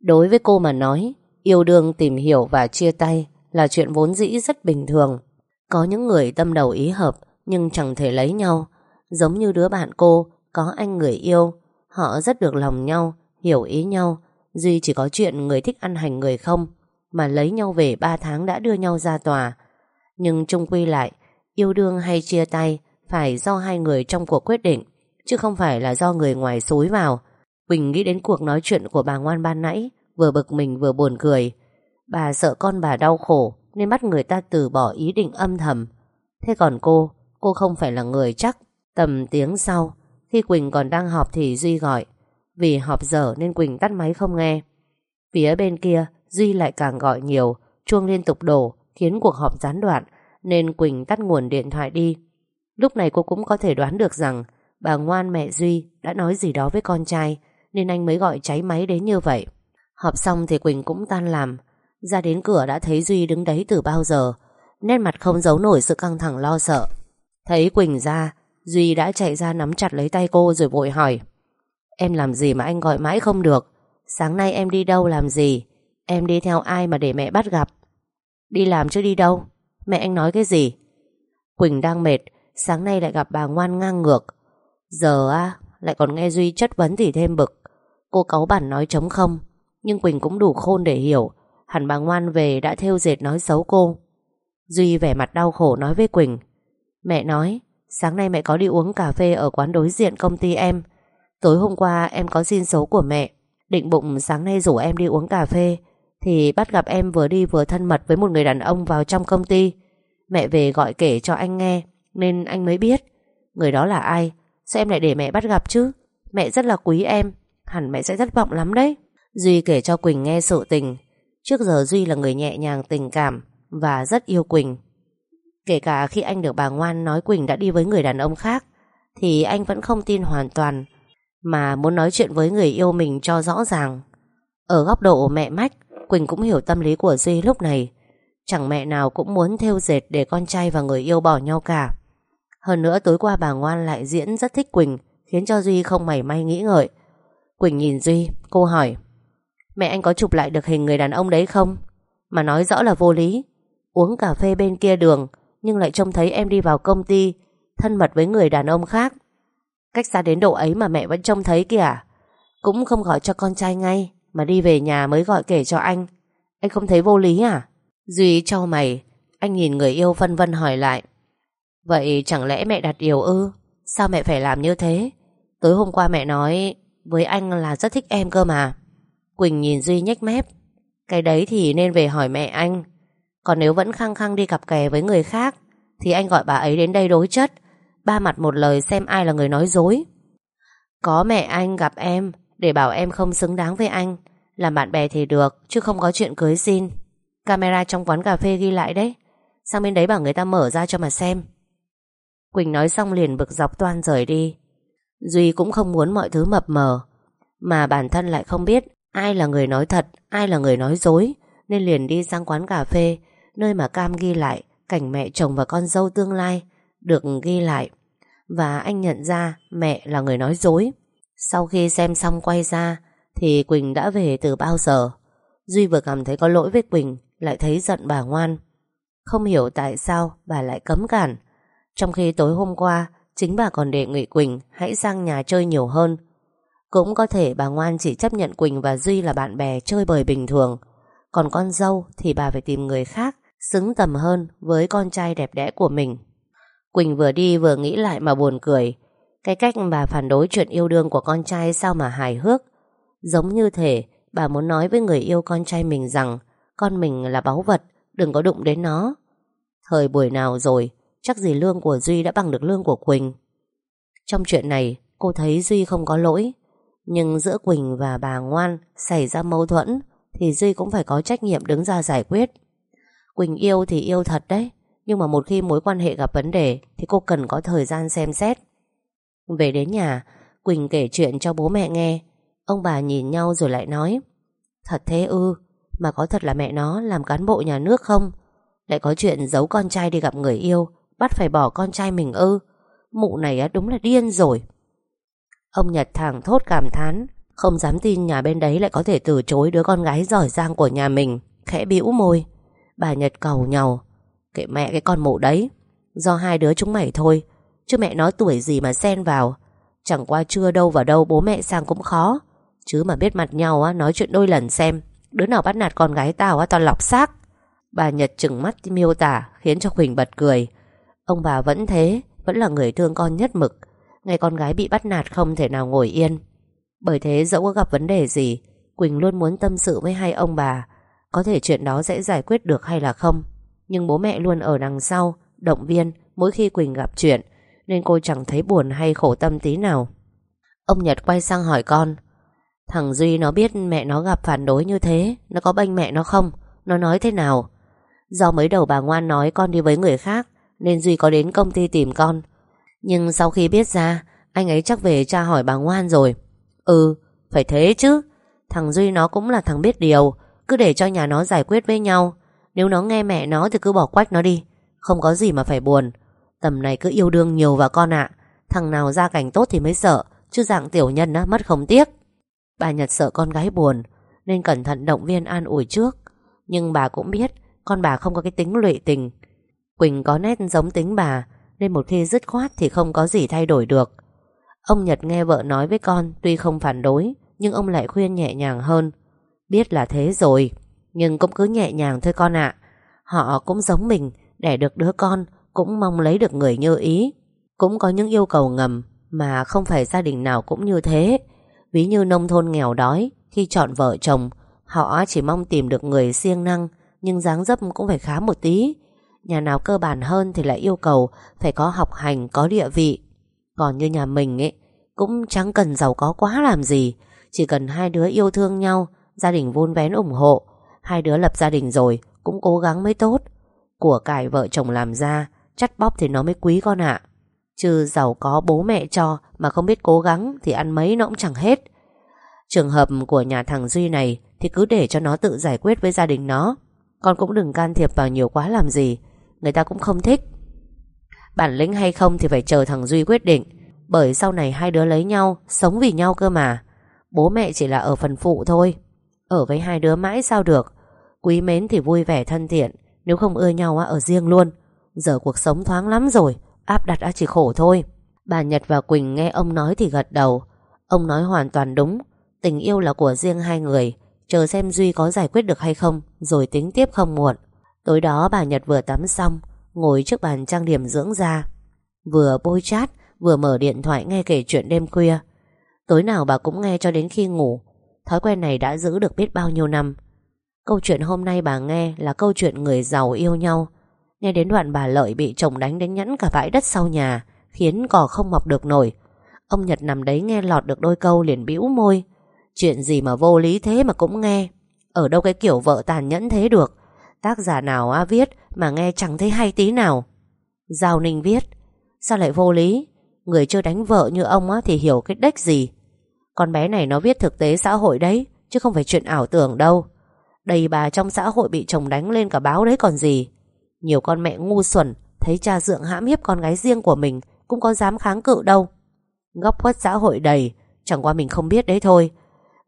Đối với cô mà nói, yêu đương tìm hiểu và chia tay là chuyện vốn dĩ rất bình thường. Có những người tâm đầu ý hợp nhưng chẳng thể lấy nhau. Giống như đứa bạn cô, có anh người yêu. Họ rất được lòng nhau, hiểu ý nhau. Duy chỉ có chuyện người thích ăn hành người không, mà lấy nhau về 3 tháng đã đưa nhau ra tòa. Nhưng chung quy lại, yêu đương hay chia tay phải do hai người trong cuộc quyết định, chứ không phải là do người ngoài xối vào. Quỳnh nghĩ đến cuộc nói chuyện của bà ngoan ban nãy, vừa bực mình vừa buồn cười. Bà sợ con bà đau khổ nên bắt người ta từ bỏ ý định âm thầm. Thế còn cô, cô không phải là người chắc. Tầm tiếng sau, khi Quỳnh còn đang họp thì Duy gọi. Vì họp dở nên Quỳnh tắt máy không nghe. Phía bên kia, Duy lại càng gọi nhiều, chuông liên tục đổ, khiến cuộc họp gián đoạn, nên Quỳnh tắt nguồn điện thoại đi. Lúc này cô cũng có thể đoán được rằng bà ngoan mẹ Duy đã nói gì đó với con trai, nên anh mới gọi cháy máy đến như vậy. Họp xong thì Quỳnh cũng tan làm. Ra đến cửa đã thấy Duy đứng đấy từ bao giờ, nét mặt không giấu nổi sự căng thẳng lo sợ. Thấy Quỳnh ra, Duy đã chạy ra nắm chặt lấy tay cô rồi vội hỏi. Em làm gì mà anh gọi mãi không được? Sáng nay em đi đâu làm gì? Em đi theo ai mà để mẹ bắt gặp? Đi làm chứ đi đâu? Mẹ anh nói cái gì? Quỳnh đang mệt, sáng nay lại gặp bà ngoan ngang ngược. Giờ à lại còn nghe Duy chất vấn thì thêm bực. Cô cáu bản nói chống không, nhưng Quỳnh cũng đủ khôn để hiểu hẳn bà ngoan về đã theo dệt nói xấu cô. Duy vẻ mặt đau khổ nói với Quỳnh. Mẹ nói, sáng nay mẹ có đi uống cà phê ở quán đối diện công ty em. Tối hôm qua em có xin số của mẹ. Định bụng sáng nay rủ em đi uống cà phê thì bắt gặp em vừa đi vừa thân mật với một người đàn ông vào trong công ty. Mẹ về gọi kể cho anh nghe nên anh mới biết. Người đó là ai? Sao em lại để mẹ bắt gặp chứ? Mẹ rất là quý em. Hẳn mẹ sẽ thất vọng lắm đấy. Duy kể cho Quỳnh nghe sự tình. Trước giờ Duy là người nhẹ nhàng tình cảm và rất yêu Quỳnh. Kể cả khi anh được bà ngoan nói Quỳnh đã đi với người đàn ông khác thì anh vẫn không tin hoàn toàn mà muốn nói chuyện với người yêu mình cho rõ ràng. Ở góc độ mẹ Mách, Quỳnh cũng hiểu tâm lý của Duy lúc này. Chẳng mẹ nào cũng muốn theo dệt để con trai và người yêu bỏ nhau cả. Hơn nữa tối qua bà ngoan lại diễn rất thích Quỳnh khiến cho Duy không mảy may nghĩ ngợi. Quỳnh nhìn Duy, cô hỏi Mẹ anh có chụp lại được hình người đàn ông đấy không? Mà nói rõ là vô lý Uống cà phê bên kia đường Nhưng lại trông thấy em đi vào công ty Thân mật với người đàn ông khác Cách xa đến độ ấy mà mẹ vẫn trông thấy kìa Cũng không gọi cho con trai ngay mà đi về nhà mới gọi kể cho anh Anh không thấy vô lý à? Duy trao mày, Anh nhìn người yêu phân vân hỏi lại Vậy chẳng lẽ mẹ đặt điều ư? Sao mẹ phải làm như thế? Tối hôm qua mẹ nói Với anh là rất thích em cơ mà Quỳnh nhìn Duy nhếch mép Cái đấy thì nên về hỏi mẹ anh Còn nếu vẫn khăng khăng đi cặp kè với người khác, Thì anh gọi bà ấy đến đây đối chất, Ba mặt một lời xem ai là người nói dối Có mẹ anh gặp em để bảo em không xứng đáng với anh, Làm bạn bè thì được, Chứ không có chuyện cưới xin. Camera trong quán cà phê ghi lại đấy. Sang bên đấy bảo người ta mở ra cho mà xem. Quỳnh nói xong liền bực dọc toan rời đi. Duy cũng không muốn mọi thứ mập mờ, Mà bản thân lại không biết Ai là người nói thật, Ai là người nói dối, Nên liền đi sang quán cà phê, Nơi mà Cam ghi lại Cảnh mẹ chồng và con dâu tương lai, Được ghi lại. Và anh nhận ra mẹ là người nói dối. Sau khi xem xong quay ra, Thì Quỳnh đã về từ bao giờ Duy vừa cảm thấy có lỗi với Quỳnh, Lại thấy giận bà ngoan Không hiểu tại sao bà lại cấm cản Trong khi tối hôm qua, Chính bà còn đề nghị Quỳnh Hãy sang nhà chơi nhiều hơn cũng có thể bà ngoan chỉ chấp nhận Quỳnh và Duy là bạn bè chơi bời bình thường. Còn con dâu thì bà phải tìm người khác, xứng tầm hơn với con trai đẹp đẽ của mình. Quỳnh vừa đi vừa nghĩ lại mà buồn cười. Cái cách bà phản đối chuyện yêu đương của con trai sao mà hài hước. Giống như thể bà muốn nói với người yêu con trai mình rằng con mình là báu vật, đừng có đụng đến nó. Thời buổi nào rồi, chắc gì lương của Duy đã bằng được lương của Quỳnh. Trong chuyện này, cô thấy Duy không có lỗi. Nhưng giữa Quỳnh và bà Ngoan xảy ra mâu thuẫn thì Duy cũng phải có trách nhiệm đứng ra giải quyết. Quỳnh yêu thì yêu thật đấy, nhưng mà một khi mối quan hệ gặp vấn đề thì cô cần có thời gian xem xét. Về đến nhà, Quỳnh kể chuyện cho bố mẹ nghe. Ông bà nhìn nhau rồi lại nói Thật thế ư, mà có thật là mẹ nó làm cán bộ nhà nước không? Lại có chuyện giấu con trai đi gặp người yêu, bắt phải bỏ con trai mình ư. Mụ này đúng là điên rồi. Ông Nhật thẳng thốt cảm thán, không dám tin nhà bên đấy lại có thể từ chối đứa con gái giỏi giang của nhà mình, khẽ bĩu môi. Bà Nhật cầu nhau, kệ mẹ cái con mụ đấy, do hai đứa chúng mày thôi, chứ mẹ nói tuổi gì mà xen vào. Chẳng qua chưa đâu vào đâu bố mẹ sang cũng khó, chứ mà biết mặt nhau á nói chuyện đôi lần xem, đứa nào bắt nạt con gái tao á tao lọc xác. Bà Nhật chừng mắt miêu tả khiến cho Quỳnh bật cười. Ông bà vẫn thế, vẫn là người thương con nhất mực. Ngày con gái bị bắt nạt không thể nào ngồi yên. Bởi thế dẫu có gặp vấn đề gì, Quỳnh luôn muốn tâm sự với hai ông bà. Có thể chuyện đó sẽ giải quyết được hay là không. Nhưng bố mẹ luôn ở đằng sau, động viên mỗi khi Quỳnh gặp chuyện, nên cô chẳng thấy buồn hay khổ tâm tí nào. Ông Nhật quay sang hỏi con, Thằng Duy nó biết mẹ nó gặp phản đối như thế, nó có bênh mẹ nó không? Nó nói thế nào? Do mới đầu bà ngoan nói con đi với người khác, nên Duy có đến công ty tìm con. Nhưng sau khi biết ra, anh ấy chắc về tra hỏi bà ngoan rồi. Ừ, phải thế chứ. Thằng Duy nó cũng là thằng biết điều, cứ để cho nhà nó giải quyết với nhau. Nếu nó nghe mẹ nó thì cứ bỏ quách nó đi. Không có gì mà phải buồn. Tầm này cứ yêu đương nhiều vào con ạ. Thằng nào ra cảnh tốt thì mới sợ, chứ dạng tiểu nhân á, mất không tiếc. Bà Nhật sợ con gái buồn, nên cẩn thận động viên an ủi trước. Nhưng bà cũng biết con bà không có cái tính lụy tình. Quỳnh có nét giống tính bà, nên một khi dứt khoát thì không có gì thay đổi được. Ông Nhật nghe vợ nói với con tuy không phản đối, nhưng ông lại khuyên nhẹ nhàng hơn. Biết là thế rồi, nhưng cũng cứ nhẹ nhàng thôi con ạ. Họ cũng giống mình, đẻ được đứa con, cũng mong lấy được người như ý. Cũng có những yêu cầu ngầm mà không phải gia đình nào cũng như thế. Ví như nông thôn nghèo đói, khi chọn vợ chồng, họ chỉ mong tìm được người siêng năng, nhưng dáng dấp cũng phải khá một tí. Nhà nào cơ bản hơn thì lại yêu cầu phải có học hành, có địa vị. Còn như nhà mình ấy, cũng chẳng cần giàu có quá làm gì. Chỉ cần hai đứa yêu thương nhau, gia đình vun vén ủng hộ. Hai đứa lập gia đình rồi, cũng cố gắng mới tốt. Của cải vợ chồng làm ra, chắt bóp thì nó mới quý con ạ. Chứ giàu có bố mẹ cho mà không biết cố gắng thì ăn mấy nó cũng chẳng hết. Trường hợp của nhà thằng Duy này thì cứ để cho nó tự giải quyết với gia đình nó. Con cũng đừng can thiệp vào nhiều quá làm gì. Người ta cũng không thích. Bản lĩnh hay không thì phải chờ thằng Duy quyết định. Bởi sau này hai đứa lấy nhau, sống vì nhau cơ mà. Bố mẹ chỉ là ở phần phụ thôi. Ở với hai đứa mãi sao được. Quý mến thì vui vẻ thân thiện. Nếu không ưa nhau ở riêng luôn. Giờ cuộc sống thoáng lắm rồi. Áp đặt đã chỉ khổ thôi. Bà Nhật và Quỳnh nghe ông nói thì gật đầu. Ông nói hoàn toàn đúng. Tình yêu là của riêng hai người. Chờ xem Duy có giải quyết được hay không, rồi tính tiếp không muộn. Tối đó bà Nhật vừa tắm xong, ngồi trước bàn trang điểm dưỡng da. Vừa bôi chat, vừa mở điện thoại nghe kể chuyện đêm khuya. Tối nào bà cũng nghe cho đến khi ngủ. Thói quen này đã giữ được biết bao nhiêu năm. Câu chuyện hôm nay bà nghe là câu chuyện người giàu yêu nhau. Nghe đến đoạn bà Lợi bị chồng đánh đánh nhẫn cả bãi đất sau nhà, khiến cỏ không mọc được nổi. Ông Nhật nằm đấy nghe lọt được đôi câu liền bĩu môi. Chuyện gì mà vô lý thế mà cũng nghe. Ở đâu cái kiểu vợ tàn nhẫn thế được. Tác giả nào á viết mà nghe chẳng thấy hay tí nào. Giao Ninh viết. Sao lại vô lý? Người chưa đánh vợ như ông á thì hiểu cái đếch gì. Con bé này nó viết thực tế xã hội đấy, chứ không phải chuyện ảo tưởng đâu. Đầy bà trong xã hội bị chồng đánh lên cả báo đấy còn gì. Nhiều con mẹ ngu xuẩn thấy cha dượng hãm hiếp con gái riêng của mình cũng có dám kháng cự đâu. Góc khuất xã hội đầy, chẳng qua mình không biết đấy thôi.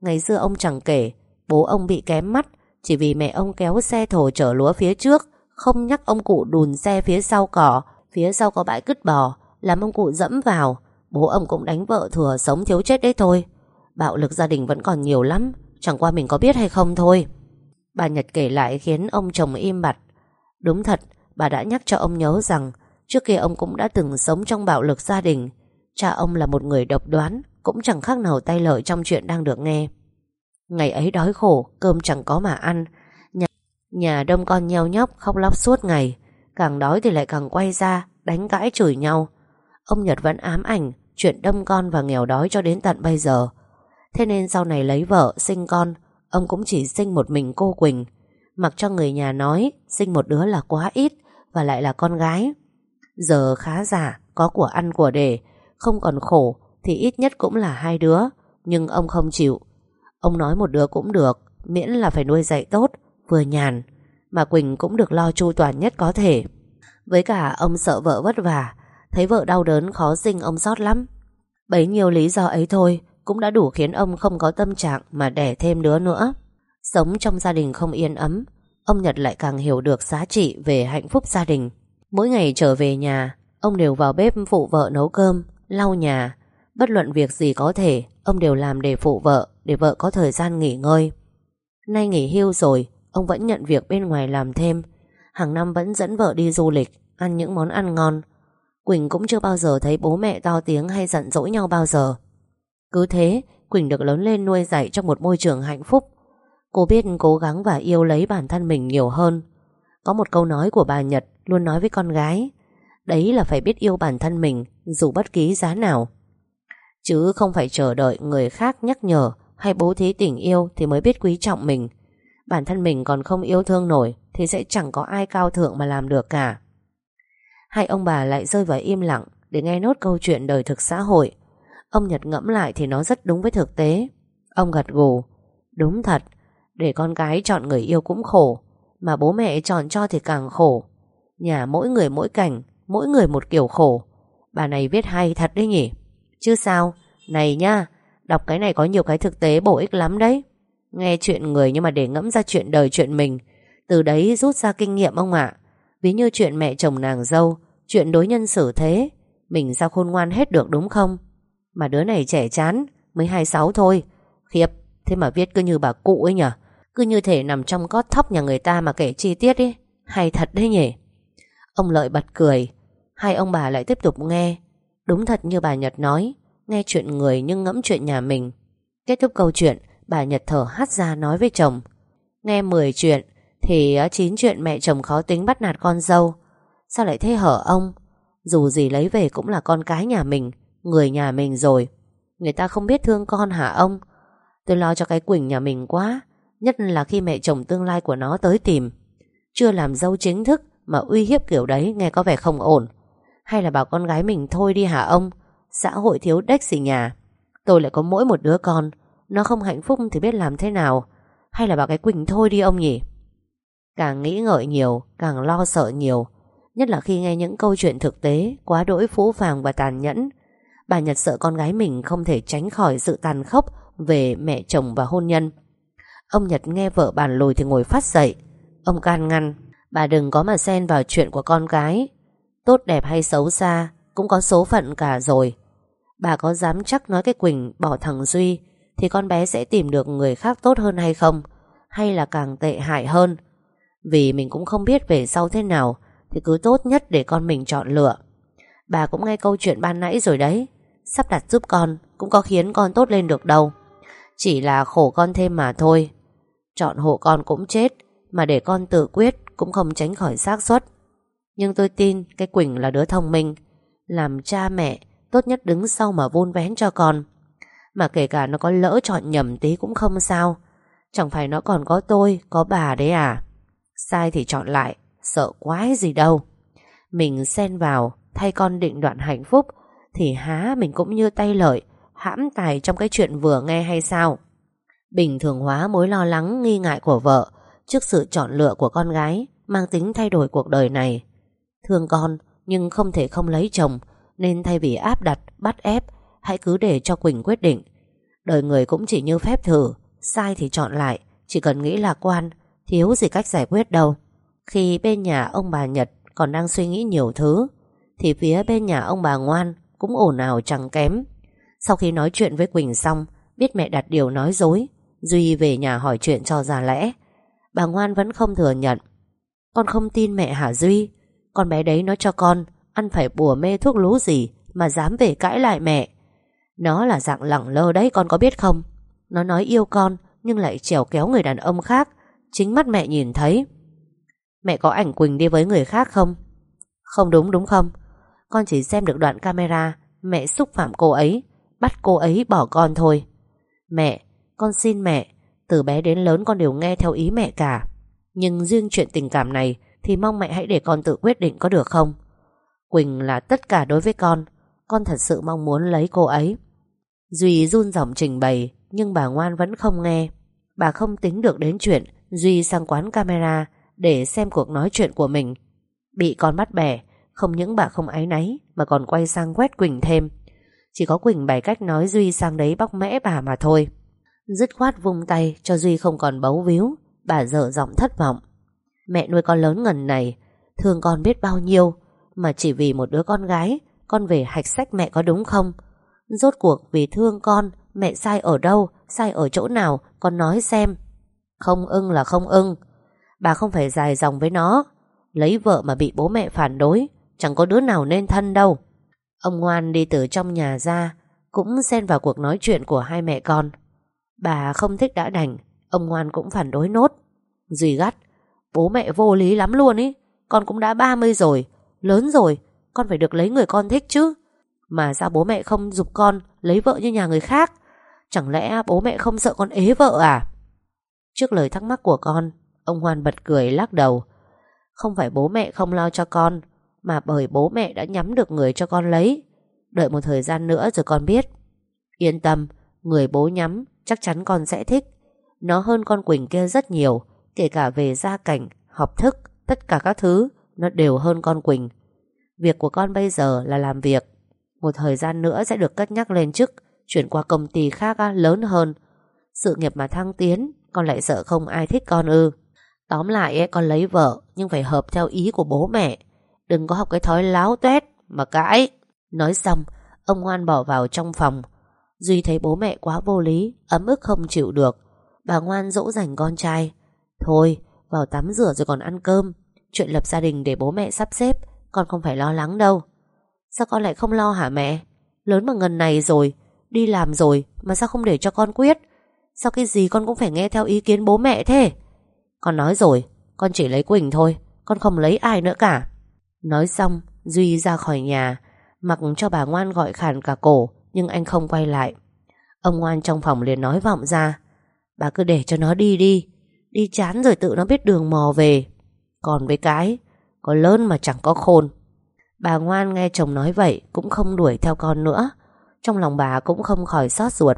Ngày xưa ông chẳng kể, bố ông bị kém mắt chỉ vì mẹ ông kéo xe thổ chở lúa phía trước, không nhắc ông cụ đùn xe phía sau cỏ, phía sau có bãi cứt bò, làm ông cụ dẫm vào. Bố ông cũng đánh vợ thừa sống thiếu chết đấy thôi. Bạo lực gia đình vẫn còn nhiều lắm, chẳng qua mình có biết hay không thôi. Bà Nhật kể lại khiến ông chồng im bặt. Đúng thật, bà đã nhắc cho ông nhớ rằng trước kia ông cũng đã từng sống trong bạo lực gia đình. Cha ông là một người độc đoán, cũng chẳng khác nào tay lợi trong chuyện đang được nghe. Ngày ấy đói khổ, cơm chẳng có mà ăn. Nhà, nhà đông con nheo nhóc khóc lóc suốt ngày. Càng đói thì lại càng quay ra, đánh cãi chửi nhau. Ông Nhật vẫn ám ảnh Chuyện đâm con và nghèo đói cho đến tận bây giờ Thế nên sau này lấy vợ, sinh con Ông cũng chỉ sinh một mình cô Quỳnh Mặc cho người nhà nói Sinh một đứa là quá ít Và lại là con gái. Giờ khá giả, có của ăn của để Không còn khổ Thì ít nhất cũng là hai đứa Nhưng ông không chịu. Ông nói một đứa cũng được Miễn là phải nuôi dạy tốt Vừa nhàn Mà Quỳnh cũng được lo chu toàn nhất có thể. Với cả ông sợ vợ vất vả Thấy vợ đau đớn khó sinh ông xót lắm. Bấy nhiêu lý do ấy thôi Cũng đã đủ khiến ông không có tâm trạng Mà đẻ thêm đứa nữa. Sống trong gia đình không yên ấm. Ông Nhật lại càng hiểu được giá trị Về hạnh phúc gia đình. Mỗi ngày trở về nhà Ông đều vào bếp phụ vợ nấu cơm Lau nhà. Bất luận việc gì có thể Ông đều làm để phụ vợ Để vợ có thời gian nghỉ ngơi. Nay nghỉ hưu rồi Ông vẫn nhận việc bên ngoài làm thêm. Hàng năm vẫn dẫn vợ đi du lịch Ăn những món ăn ngon. Quỳnh cũng chưa bao giờ thấy bố mẹ to tiếng hay giận dỗi nhau bao giờ. Cứ thế, Quỳnh được lớn lên nuôi dạy trong một môi trường hạnh phúc. Cô biết cố gắng và yêu lấy bản thân mình nhiều hơn. Có một câu nói của bà Nhật luôn nói với con gái. Đấy là phải biết yêu bản thân mình, dù bất kỳ giá nào. Chứ không phải chờ đợi người khác nhắc nhở hay bố thí tình yêu thì mới biết quý trọng mình. Bản thân mình còn không yêu thương nổi thì sẽ chẳng có ai cao thượng mà làm được cả. Hai ông bà lại rơi vào im lặng Để nghe nốt câu chuyện đời thực xã hội Ông Nhật ngẫm lại thì nó rất đúng với thực tế Ông gật gù, Đúng thật để con gái chọn người yêu cũng khổ, Mà bố mẹ chọn cho thì càng khổ. Nhà mỗi người mỗi cảnh, Mỗi người một kiểu khổ. Bà này viết hay thật đấy nhỉ? Chứ sao? Này nha, Đọc cái này có nhiều cái thực tế bổ ích lắm đấy. Nghe chuyện người nhưng mà để ngẫm ra chuyện đời chuyện mình. Từ đấy rút ra kinh nghiệm ông ạ. Ví như chuyện mẹ chồng nàng dâu, Chuyện đối nhân xử thế. Mình sao khôn ngoan hết được đúng không? Mà đứa này trẻ chán, Mới 26 thôi. Khiếp, Thế mà viết cứ như bà cụ ấy nhở cứ như thể nằm trong cót thóc nhà người ta mà kể chi tiết ấy Hay thật đấy nhỉ? Ông Lợi bật cười. Hai ông bà lại tiếp tục nghe. Đúng thật như bà Nhật nói, Nghe chuyện người nhưng ngẫm chuyện nhà mình. Kết thúc câu chuyện, Bà Nhật thở hắt ra nói với chồng. Nghe 10 chuyện, thì chín chuyện mẹ chồng khó tính bắt nạt con dâu. Sao lại thế hở ông? Dù gì lấy về cũng là con cái nhà mình, Người nhà mình rồi. Người ta không biết thương con hả ông? Tôi lo cho cái Quỳnh nhà mình quá. Nhất là khi mẹ chồng tương lai của nó tới tìm. Chưa làm dâu chính thức Mà uy hiếp kiểu đấy nghe có vẻ không ổn. Hay là bảo con gái mình thôi đi hả ông? Xã hội thiếu đếch gì nhà Tôi lại có mỗi một đứa con, Nó không hạnh phúc thì biết làm thế nào? Hay là bảo cái Quỳnh thôi đi ông nhỉ? Càng nghĩ ngợi nhiều, Càng lo sợ nhiều. Nhất là khi nghe những câu chuyện thực tế, Quá đỗi phũ phàng và tàn nhẫn. Bà Nhật sợ con gái mình không thể tránh khỏi sự tàn khốc Về mẹ chồng và hôn nhân. Ông Nhật nghe vợ bàn lùi thì ngồi phát dậy. Ông can ngăn, Bà đừng có mà xen vào chuyện của con gái. Tốt đẹp hay xấu xa Cũng có số phận cả rồi. Bà có dám chắc nói cái Quỳnh bỏ thằng Duy Thì con bé sẽ tìm được người khác tốt hơn hay không? Hay là càng tệ hại hơn? Vì mình cũng không biết về sau thế nào Thì cứ tốt nhất để con mình chọn lựa. Bà cũng nghe câu chuyện ban nãy rồi đấy. Sắp đặt giúp con Cũng có khiến con tốt lên được đâu. Chỉ là khổ con thêm mà thôi. Chọn hộ con cũng chết, Mà để con tự quyết Cũng không tránh khỏi xác suất. Nhưng tôi tin cái Quỳnh là đứa thông minh, Làm cha mẹ Tốt nhất đứng sau mà vun vén cho con. Mà kể cả nó có lỡ chọn nhầm tí cũng không sao. Chẳng phải nó còn có tôi, Có bà đấy à? Sai thì chọn lại, Sợ quái gì đâu. Mình xen vào, thay con định đoạn hạnh phúc, Thì há mình cũng như tay lợi, Hãm tài trong cái chuyện vừa nghe hay sao? Bình thường hóa mối lo lắng nghi ngại của vợ Trước sự chọn lựa của con gái Mang tính thay đổi cuộc đời này. Thương con nhưng không thể không lấy chồng Nên thay vì áp đặt, bắt ép Hãy cứ để cho Quỳnh quyết định. Đời người cũng chỉ như phép thử Sai thì chọn lại Chỉ cần nghĩ lạc quan Thiếu gì cách giải quyết đâu. Khi bên nhà ông bà Nhật Còn đang suy nghĩ nhiều thứ Thì phía bên nhà ông bà Ngoan Cũng ồn ào chẳng kém. Sau khi nói chuyện với Quỳnh xong Biết mẹ đặt điều nói dối Duy về nhà hỏi chuyện cho ra lẽ. Bà Ngoan vẫn không thừa nhận. Con không tin mẹ hả Duy? Con bé đấy nói cho con Ăn phải bùa mê thuốc lú gì Mà dám về cãi lại mẹ. Nó là dạng lẳng lơ đấy con có biết không? Nó nói yêu con Nhưng lại trèo kéo người đàn ông khác. Chính mắt mẹ nhìn thấy. Mẹ có ảnh Quỳnh đi với người khác không? Không đúng đúng không? Con chỉ xem được đoạn camera. Mẹ xúc phạm cô ấy Bắt cô ấy bỏ con thôi. Mẹ, con xin mẹ, Từ bé đến lớn con đều nghe theo ý mẹ cả. Nhưng riêng chuyện tình cảm này Thì mong mẹ hãy để con tự quyết định có được không? Quỳnh là tất cả đối với con. Con thật sự mong muốn lấy cô ấy. Duy run giọng trình bày, Nhưng bà ngoan vẫn không nghe. Bà không tính được đến chuyện Duy sang quán camera Để xem cuộc nói chuyện của mình. Bị con bắt bẻ, Không những bà không áy náy, Mà còn quay sang quét Quỳnh thêm. Chỉ có Quỳnh bày cách nói Duy sang đấy bóc mẽ bà mà thôi. Dứt khoát vung tay cho Duy không còn bấu víu. Bà dở giọng thất vọng. Mẹ nuôi con lớn ngần này, Thương con biết bao nhiêu, Mà chỉ vì một đứa con gái, Con về hạch sách mẹ có đúng không? Rốt cuộc vì thương con, Mẹ sai ở đâu, Sai ở chỗ nào, Con nói xem. Không ưng là không ưng. Bà không phải dài dòng với nó. Lấy vợ mà bị bố mẹ phản đối, Chẳng có đứa nào nên thân đâu. Ông ngoan đi từ trong nhà ra, Cũng xen vào cuộc nói chuyện của hai mẹ con. Bà không thích đã đành, Ông ngoan cũng phản đối nốt. Duy gắt, Bố mẹ vô lý lắm luôn ý, Con cũng đã 30 rồi, Lớn rồi, Con phải được lấy người con thích chứ. Mà sao bố mẹ không giúp con Lấy vợ như nhà người khác? Chẳng lẽ bố mẹ không sợ con ế vợ à? Trước lời thắc mắc của con, Ông Hoan bật cười lắc đầu. Không phải bố mẹ không lo cho con, Mà bởi bố mẹ đã nhắm được người cho con lấy. Đợi một thời gian nữa rồi con biết. Yên tâm, Người bố nhắm chắc chắn con sẽ thích. Nó hơn con Quỳnh kia rất nhiều Kể cả về gia cảnh, học thức Tất cả các thứ Nó đều hơn con Quỳnh. Việc của con bây giờ là làm việc. Một thời gian nữa sẽ được cất nhắc lên chức Chuyển qua công ty khác lớn hơn. Sự nghiệp mà thăng tiến Con lại sợ không ai thích con ư. Tóm lại con lấy vợ Nhưng phải hợp theo ý của bố mẹ. Đừng có học cái thói láo tuét Mà cãi. Nói xong Ông ngoan bỏ vào trong phòng. Duy thấy bố mẹ quá vô lý, Ấm ức không chịu được. Bà ngoan dỗ dành con trai. Thôi, vào tắm rửa rồi còn ăn cơm. Chuyện lập gia đình để bố mẹ sắp xếp, Con không phải lo lắng đâu. Sao con lại không lo hả mẹ? Lớn bằng ngần này rồi, Đi làm rồi mà sao không để cho con quyết? Sao cái gì con cũng phải nghe theo ý kiến bố mẹ thế? Con nói rồi, Con chỉ lấy Quỳnh thôi, Con không lấy ai nữa cả. Nói xong, Duy ra khỏi nhà, Mặc cho bà ngoan gọi khàn cả cổ. Nhưng anh không quay lại. Ông ngoan trong phòng liền nói vọng ra. Bà cứ để cho nó đi đi. Đi chán rồi tự nó biết đường mò về. Còn với cái, Có lớn mà chẳng có khôn. Bà ngoan nghe chồng nói vậy Cũng không đuổi theo con nữa. Trong lòng bà cũng không khỏi xót ruột.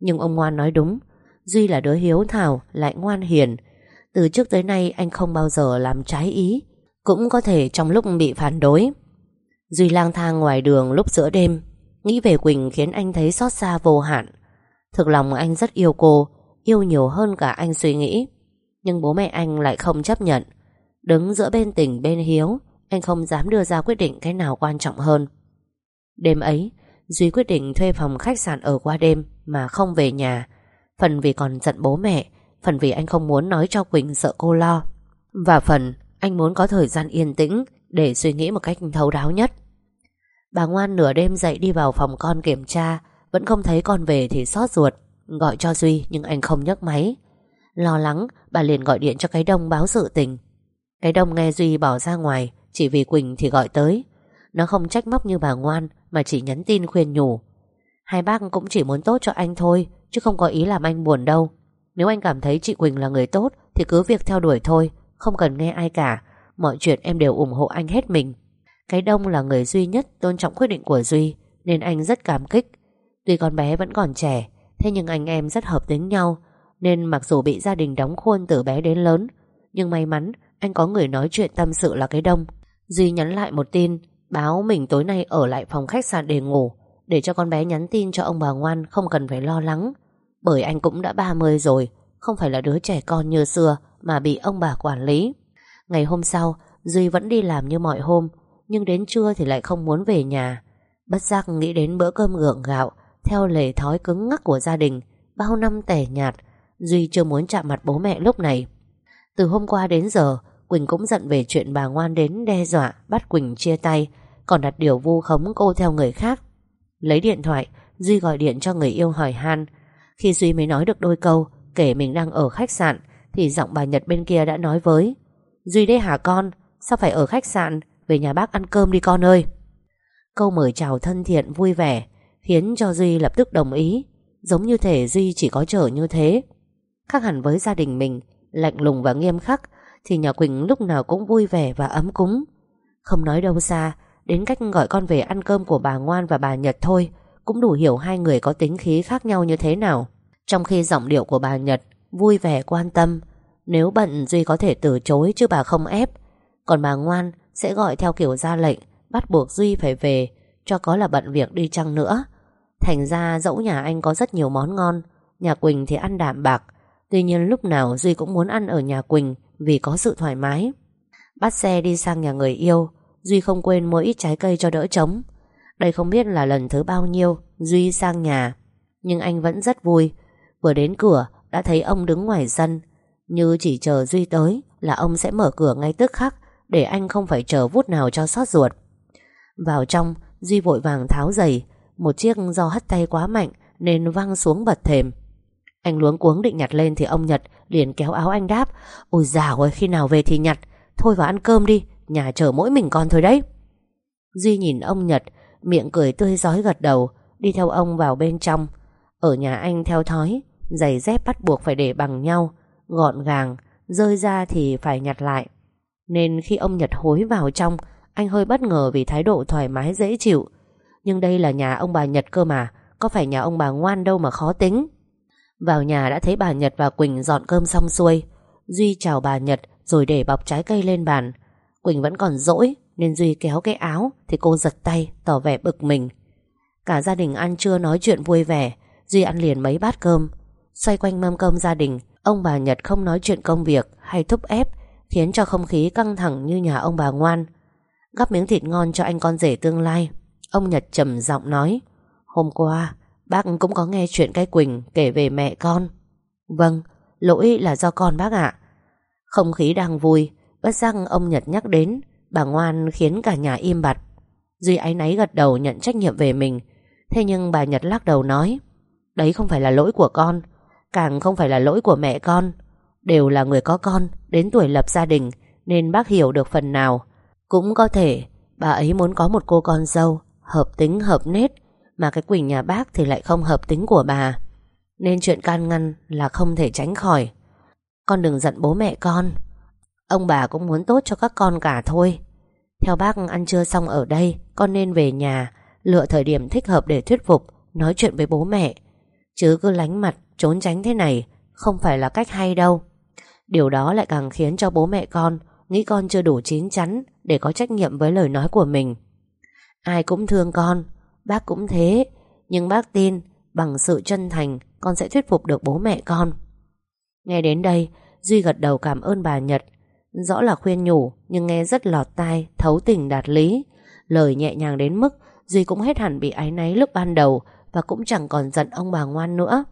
Nhưng ông ngoan nói đúng. Duy là đứa hiếu thảo, lại ngoan hiền. Từ trước tới nay anh không bao giờ làm trái ý. Cũng có thể trong lúc bị phản đối. Duy lang thang ngoài đường lúc giữa đêm. Nghĩ về Quỳnh khiến anh thấy xót xa vô hạn. Thực lòng anh rất yêu cô, Yêu nhiều hơn cả anh suy nghĩ. Nhưng bố mẹ anh lại không chấp nhận. Đứng giữa bên tình bên hiếu, Anh không dám đưa ra quyết định cái nào quan trọng hơn. Đêm ấy, Duy quyết định thuê phòng khách sạn ở qua đêm Mà không về nhà. Phần vì còn giận bố mẹ, Phần vì anh không muốn nói cho Quỳnh sợ cô lo. Và phần, anh muốn có thời gian yên tĩnh Để suy nghĩ một cách thấu đáo nhất. Bà ngoan nửa đêm dậy đi vào phòng con kiểm tra, Vẫn không thấy con về thì xót ruột, Gọi cho Duy nhưng anh không nhấc máy. Lo lắng, bà liền gọi điện cho cái đông báo sự tình. Cái đông nghe Duy bỏ ra ngoài, Chỉ vì Quỳnh thì gọi tới. Nó không trách móc như bà ngoan, Mà chỉ nhắn tin khuyên nhủ. Hai bác cũng chỉ muốn tốt cho anh thôi, Chứ không có ý làm anh buồn đâu. Nếu anh cảm thấy chị Quỳnh là người tốt, Thì cứ việc theo đuổi thôi, Không cần nghe ai cả. Mọi chuyện em đều ủng hộ anh hết mình. Cái đông là người duy nhất tôn trọng quyết định của Duy, Nên anh rất cảm kích. Tuy con bé vẫn còn trẻ, Thế nhưng anh em rất hợp tính nhau, Nên mặc dù bị gia đình đóng khuôn từ bé đến lớn, Nhưng may mắn Anh có người nói chuyện tâm sự là cái đông. Duy nhắn lại một tin, Báo mình tối nay ở lại phòng khách sạn để ngủ, Để cho con bé nhắn tin cho ông bà ngoan Không cần phải lo lắng. Bởi anh cũng đã 30 rồi, Không phải là đứa trẻ con như xưa Mà bị ông bà quản lý. Ngày hôm sau, Duy vẫn đi làm như mọi hôm nhưng đến trưa thì lại không muốn về nhà. Bất giác nghĩ đến bữa cơm gượng gạo, theo lề thói cứng ngắc của gia đình, Bao năm tẻ nhạt, Duy chưa muốn chạm mặt bố mẹ lúc này. Từ hôm qua đến giờ, Quỳnh cũng giận về chuyện bà ngoan đến đe dọa, Bắt Quỳnh chia tay, Còn đặt điều vu khống cô theo người khác. Lấy điện thoại, Duy gọi điện cho người yêu hỏi han. Khi Duy mới nói được đôi câu, Kể mình đang ở khách sạn, Thì giọng bà Nhật bên kia đã nói với, Duy đây hả con? Sao phải ở khách sạn? Về nhà bác ăn cơm đi con ơi. Câu mời chào thân thiện vui vẻ Khiến cho Duy lập tức đồng ý. Giống như thể Duy chỉ có trở như thế. Khác hẳn với gia đình mình, Lạnh lùng và nghiêm khắc, Thì nhà Quỳnh lúc nào cũng vui vẻ và ấm cúng. Không nói đâu xa, Đến cách gọi con về ăn cơm của bà Ngoan và bà Nhật thôi, Cũng đủ hiểu hai người có tính khí khác nhau như thế nào. Trong khi giọng điệu của bà Nhật Vui vẻ quan tâm, Nếu bận Duy có thể từ chối chứ bà không ép. Còn bà Ngoan sẽ gọi theo kiểu ra lệnh, Bắt buộc Duy phải về, Cho có là bận việc đi chăng nữa. Thành ra dẫu nhà anh có rất nhiều món ngon, Nhà Quỳnh thì ăn đạm bạc. Tuy nhiên lúc nào Duy cũng muốn ăn ở nhà Quỳnh Vì có sự thoải mái. Bắt xe đi sang nhà người yêu, Duy không quên mua ít trái cây cho đỡ trống. Đây không biết là lần thứ bao nhiêu Duy sang nhà, Nhưng anh vẫn rất vui. Vừa đến cửa, đã thấy ông đứng ngoài sân. Như chỉ chờ Duy tới Là ông sẽ mở cửa ngay tức khắc. Để anh không phải chờ vút nào cho sót ruột. Vào trong, Duy vội vàng tháo giày. Một chiếc do hất tay quá mạnh, Nên văng xuống bật thềm. Anh luống cuống định nhặt lên thì ông Nhật liền kéo áo anh đáp. Ôi dào ơi khi nào về thì nhặt. Thôi vào ăn cơm đi, Nhà chờ mỗi mình con thôi đấy. Duy nhìn ông Nhật, Miệng cười tươi giói gật đầu, Đi theo ông vào bên trong. Ở nhà anh theo thói, Giày dép bắt buộc phải để bằng nhau, Gọn gàng, Rơi ra thì phải nhặt lại. Nên khi ông Nhật hối vào trong, Anh hơi bất ngờ vì thái độ thoải mái, dễ chịu. Nhưng đây là nhà ông bà Nhật cơ mà, Có phải nhà ông bà ngoan đâu mà khó tính. Vào nhà đã thấy bà Nhật và Quỳnh dọn cơm xong xuôi. Duy chào bà Nhật Rồi để bọc trái cây lên bàn. Quỳnh vẫn còn dỗi, Nên Duy kéo cái áo Thì cô giật tay, tỏ vẻ bực mình. Cả gia đình ăn trưa nói chuyện vui vẻ, Duy ăn liền mấy bát cơm. Xoay quanh mâm cơm gia đình, Ông bà Nhật không nói chuyện công việc hay thúc ép Khiến cho không khí căng thẳng như nhà ông bà ngoan. Gắp miếng thịt ngon cho anh con rể tương lai. Ông Nhật trầm giọng nói, Hôm qua, Bác cũng có nghe chuyện cái Quỳnh kể về mẹ con. Vâng Lỗi là do con, bác ạ. Không khí đang vui, Bất giác ông Nhật nhắc đến, Bà ngoan khiến cả nhà im bặt. Duy áy náy gật đầu nhận trách nhiệm về mình. Thế nhưng bà Nhật lắc đầu nói, Đấy không phải là lỗi của con, Càng không phải là lỗi của mẹ con. Đều là người có con, Đến tuổi lập gia đình, Nên bác hiểu được phần nào. Cũng có thể, bà ấy muốn có một cô con dâu, Hợp tính, hợp nết, Mà cái Quỳnh nhà bác thì lại không hợp tính của bà. Nên chuyện can ngăn là không thể tránh khỏi. Con đừng giận bố mẹ con. Ông bà cũng muốn tốt cho các con cả thôi. Theo bác, ăn trưa xong ở đây, Con nên về nhà, Lựa thời điểm thích hợp để thuyết phục, Nói chuyện với bố mẹ. Chứ cứ lánh mặt, trốn tránh thế này, Không phải là cách hay đâu. Điều đó lại càng khiến cho bố mẹ con Nghĩ con chưa đủ chín chắn Để có trách nhiệm với lời nói của mình. Ai cũng thương con, Bác cũng thế, Nhưng bác tin bằng sự chân thành Con sẽ thuyết phục được bố mẹ con. Nghe đến đây, Duy gật đầu cảm ơn bà Nhật. Rõ là khuyên nhủ, Nhưng nghe rất lọt tai, Thấu tình đạt lý. Lời nhẹ nhàng đến mức Duy cũng hết hẳn bị áy náy lúc ban đầu Và cũng chẳng còn giận ông bà ngoan nữa.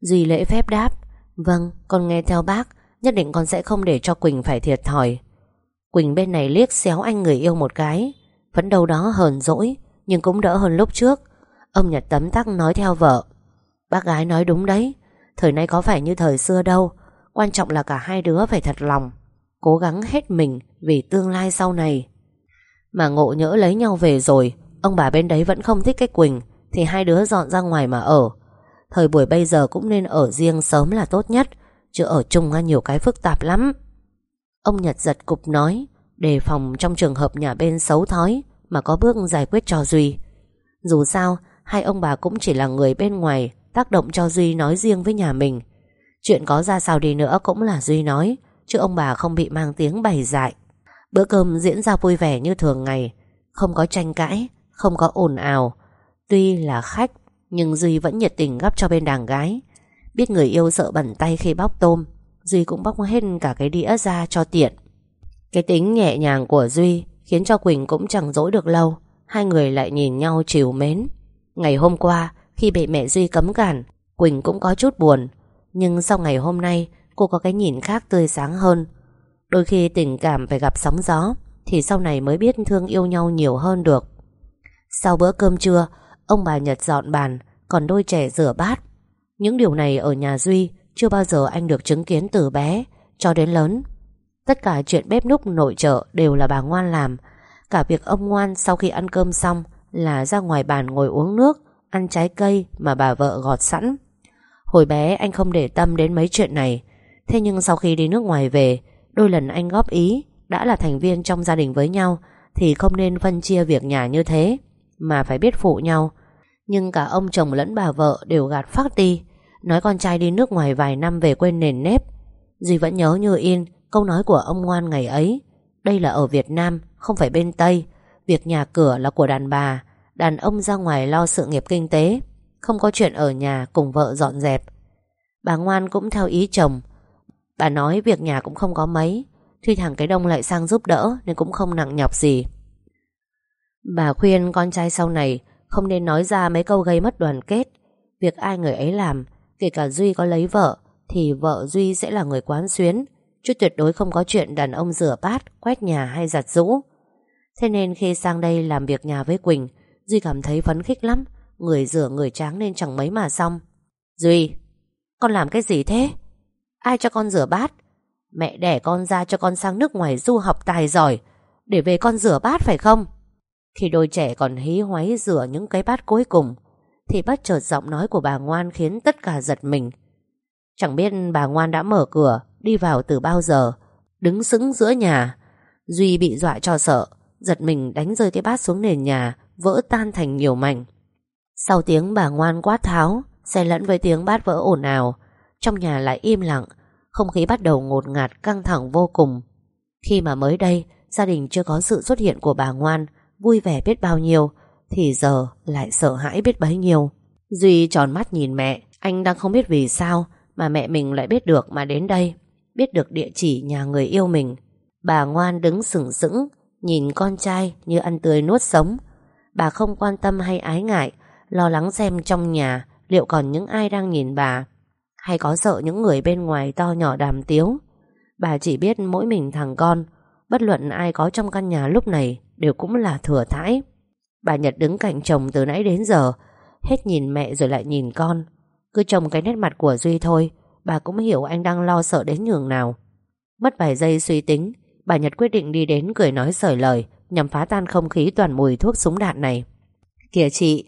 Duy lễ phép đáp Vâng con nghe theo bác. Nhất định con sẽ không để cho Quỳnh phải thiệt thòi. Quỳnh bên này liếc xéo anh người yêu một cái. Vẫn đâu đó hờn dỗi, Nhưng cũng đỡ hơn lúc trước. Ông Nhật tấm tắc nói theo vợ. Bác gái nói đúng đấy. Thời nay có phải như thời xưa đâu. Quan trọng là cả hai đứa phải thật lòng. Cố gắng hết mình Vì tương lai sau này. Mà ngộ nhỡ lấy nhau về rồi, Ông bà bên đấy vẫn không thích cái Quỳnh, Thì hai đứa dọn ra ngoài mà ở. Thời buổi bây giờ cũng nên ở riêng sớm là tốt nhất. Chứ ở chung nhiều cái phức tạp lắm. Ông Nhật giật cục nói, Đề phòng trong trường hợp nhà bên xấu thói Mà có bước giải quyết cho Duy. Dù sao, Hai ông bà cũng chỉ là người bên ngoài, Tác động cho Duy nói riêng với nhà mình. Chuyện có ra sao đi nữa cũng là Duy nói, Chứ ông bà không bị mang tiếng bày dại. Bữa cơm diễn ra vui vẻ như thường ngày, Không có tranh cãi, Không có ồn ào. Tuy là khách, Nhưng Duy vẫn nhiệt tình gắp cho bên đàn gái. Biết người yêu sợ bẩn tay khi bóc tôm, Duy cũng bóc hết cả cái đĩa ra cho tiện. Cái tính nhẹ nhàng của Duy Khiến cho Quỳnh cũng chẳng dỗi được lâu, Hai người lại nhìn nhau chiều mến. Ngày hôm qua, Khi bị mẹ Duy cấm cản, Quỳnh cũng có chút buồn, Nhưng sau ngày hôm nay, Cô có cái nhìn khác tươi sáng hơn. Đôi khi tình cảm phải gặp sóng gió, Thì sau này mới biết thương yêu nhau nhiều hơn được. Sau bữa cơm trưa, Ông bà Nhật dọn bàn, Còn đôi trẻ rửa bát. Những điều này ở nhà Duy Chưa bao giờ anh được chứng kiến từ bé Cho đến lớn Tất cả chuyện bếp núc nội trợ Đều là bà Ngoan làm Cả việc ông Ngoan sau khi ăn cơm xong là ra ngoài bàn ngồi uống nước, ăn trái cây mà bà vợ gọt sẵn. Hồi bé anh không để tâm đến mấy chuyện này, thế nhưng sau khi đi nước ngoài về, đôi lần anh góp ý, đã là thành viên trong gia đình với nhau, thì không nên phân chia việc nhà như thế, mà phải biết phụ nhau. Nhưng cả ông chồng lẫn bà vợ đều gạt phát đi, nói con trai đi nước ngoài vài năm về quên nền nếp. dì vẫn nhớ như in câu nói của ông ngoan ngày ấy. Đây là ở Việt Nam, không phải bên Tây. Việc nhà cửa là của đàn bà, đàn ông ra ngoài lo sự nghiệp kinh tế, không có chuyện ở nhà cùng vợ dọn dẹp. Bà ngoan cũng theo ý chồng. Bà nói việc nhà cũng không có mấy, Thi thằng cái đông lại sang giúp đỡ Nên cũng không nặng nhọc gì Bà khuyên con trai sau này Không nên nói ra mấy câu gây mất đoàn kết Việc ai người ấy làm Kể cả Duy có lấy vợ, Thì vợ Duy sẽ là người quán xuyến, Chứ tuyệt đối không có chuyện đàn ông rửa bát, Quét nhà hay giặt rũ. Thế nên khi sang đây làm việc nhà với Quỳnh, Duy cảm thấy phấn khích lắm, Người rửa người tráng nên chẳng mấy mà xong. Duy, Con làm cái gì thế? Ai cho con rửa bát? Mẹ đẻ con ra cho con sang nước ngoài du học tài giỏi, Để về con rửa bát phải không? Khi đôi trẻ còn hí hoáy rửa những cái bát cuối cùng thì bất chợt giọng nói của bà ngoan khiến tất cả giật mình. Chẳng biết bà ngoan đã mở cửa, Đi vào từ bao giờ, Đứng sững giữa nhà. Duy bị dọa cho sợ, Giật mình đánh rơi cái bát xuống nền nhà, Vỡ tan thành nhiều mảnh. Sau tiếng bà ngoan quát tháo, Xen lẫn với tiếng bát vỡ ồn ào, Trong nhà lại im lặng, không khí bắt đầu ngột ngạt căng thẳng vô cùng. Khi mà mới đây, Gia đình chưa có sự xuất hiện của bà ngoan, Vui vẻ biết bao nhiêu thì giờ lại sợ hãi biết bấy nhiêu. Duy tròn mắt nhìn mẹ, Anh đang không biết vì sao Mà mẹ mình lại biết được mà đến đây, Biết được địa chỉ nhà người yêu mình. Bà ngoan đứng sừng sững, Nhìn con trai như ăn tươi nuốt sống. Bà không quan tâm hay ái ngại, Lo lắng xem trong nhà Liệu còn những ai đang nhìn bà, hay có sợ những người bên ngoài to nhỏ đàm tiếu. Bà chỉ biết mỗi mình thằng con, Bất luận ai có trong căn nhà lúc này Đều cũng là thừa thãi. Bà Nhật đứng cạnh chồng từ nãy đến giờ, Hết nhìn mẹ rồi lại nhìn con. Cứ trông cái nét mặt của Duy thôi, Bà cũng hiểu anh đang lo sợ đến nhường nào. Mất vài giây suy tính, Bà Nhật quyết định đi đến cười nói sởi lời, Nhằm phá tan không khí toàn mùi thuốc súng đạn này. Kìa chị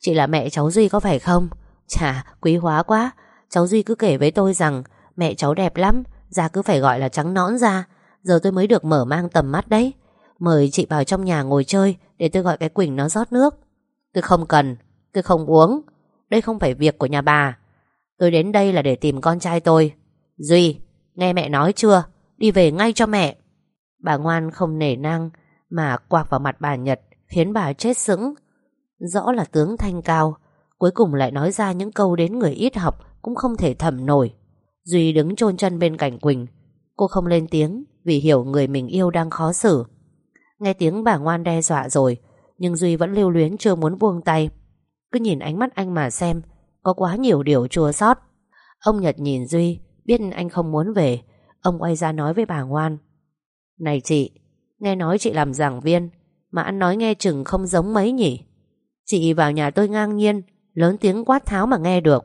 Chị là mẹ cháu Duy có phải không? Chà, quý hóa quá. Cháu Duy cứ kể với tôi rằng, Mẹ cháu đẹp lắm, Da cứ phải gọi là trắng nõn ra. Giờ tôi mới được mở mang tầm mắt đấy. Mời chị vào trong nhà ngồi chơi Để tôi gọi cái Quỳnh nó rót nước. Tôi không cần, tôi không uống. Đây không phải việc của nhà bà. Tôi đến đây là để tìm con trai tôi. Duy, nghe mẹ nói chưa? Đi về ngay cho mẹ. Bà ngoan không nể năng Mà quạc vào mặt bà Nhật Khiến bà chết sững. Rõ là tướng thanh cao Cuối cùng lại nói ra những câu đến người ít học cũng không thể thẩm nổi. Duy đứng chôn chân bên cạnh Quỳnh. Cô không lên tiếng vì hiểu người mình yêu đang khó xử. Nghe tiếng bà ngoan đe dọa rồi, nhưng Duy vẫn lưu luyến chưa muốn buông tay. Cứ nhìn ánh mắt anh mà xem, có quá nhiều điều chua sót. Ông Nhật nhìn Duy, biết anh không muốn về. Ông quay ra nói với bà ngoan. Này chị, nghe nói chị làm giảng viên, mà ăn nói nghe chừng không giống mấy nhỉ. Chị vào nhà tôi ngang nhiên, lớn tiếng quát tháo mà nghe được.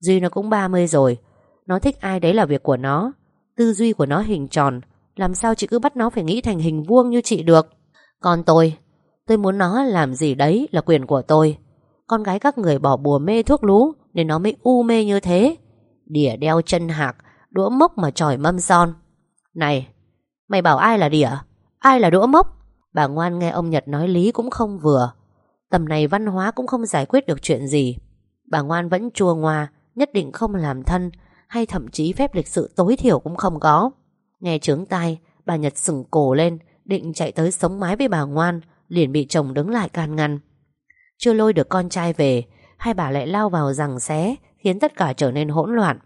Duy nó cũng 30 rồi Nó thích ai đấy là việc của nó Tư duy của nó hình tròn làm sao chị cứ bắt nó phải nghĩ thành hình vuông như chị được? Còn tôi Tôi muốn nó làm gì đấy là quyền của tôi. Con gái các người bỏ bùa mê thuốc lú Nên nó mới u mê như thế. Đỉa đeo chân hạc, Đũa mốc mà tròi mâm son. Này, Mày bảo ai là đỉa? Ai là đũa mốc? Bà ngoan nghe ông Nhật nói lý cũng không vừa. Tầm này văn hóa cũng không giải quyết được chuyện gì. Bà ngoan vẫn chua ngoa, nhất định không làm thân, hay thậm chí phép lịch sự tối thiểu cũng không có. Nghe trướng tai, bà Nhật sừng cổ lên, định chạy tới sống mái với bà ngoan, liền bị chồng đứng lại can ngăn. Chưa lôi được con trai về, hai bà lại lao vào rằng xé, khiến tất cả trở nên hỗn loạn.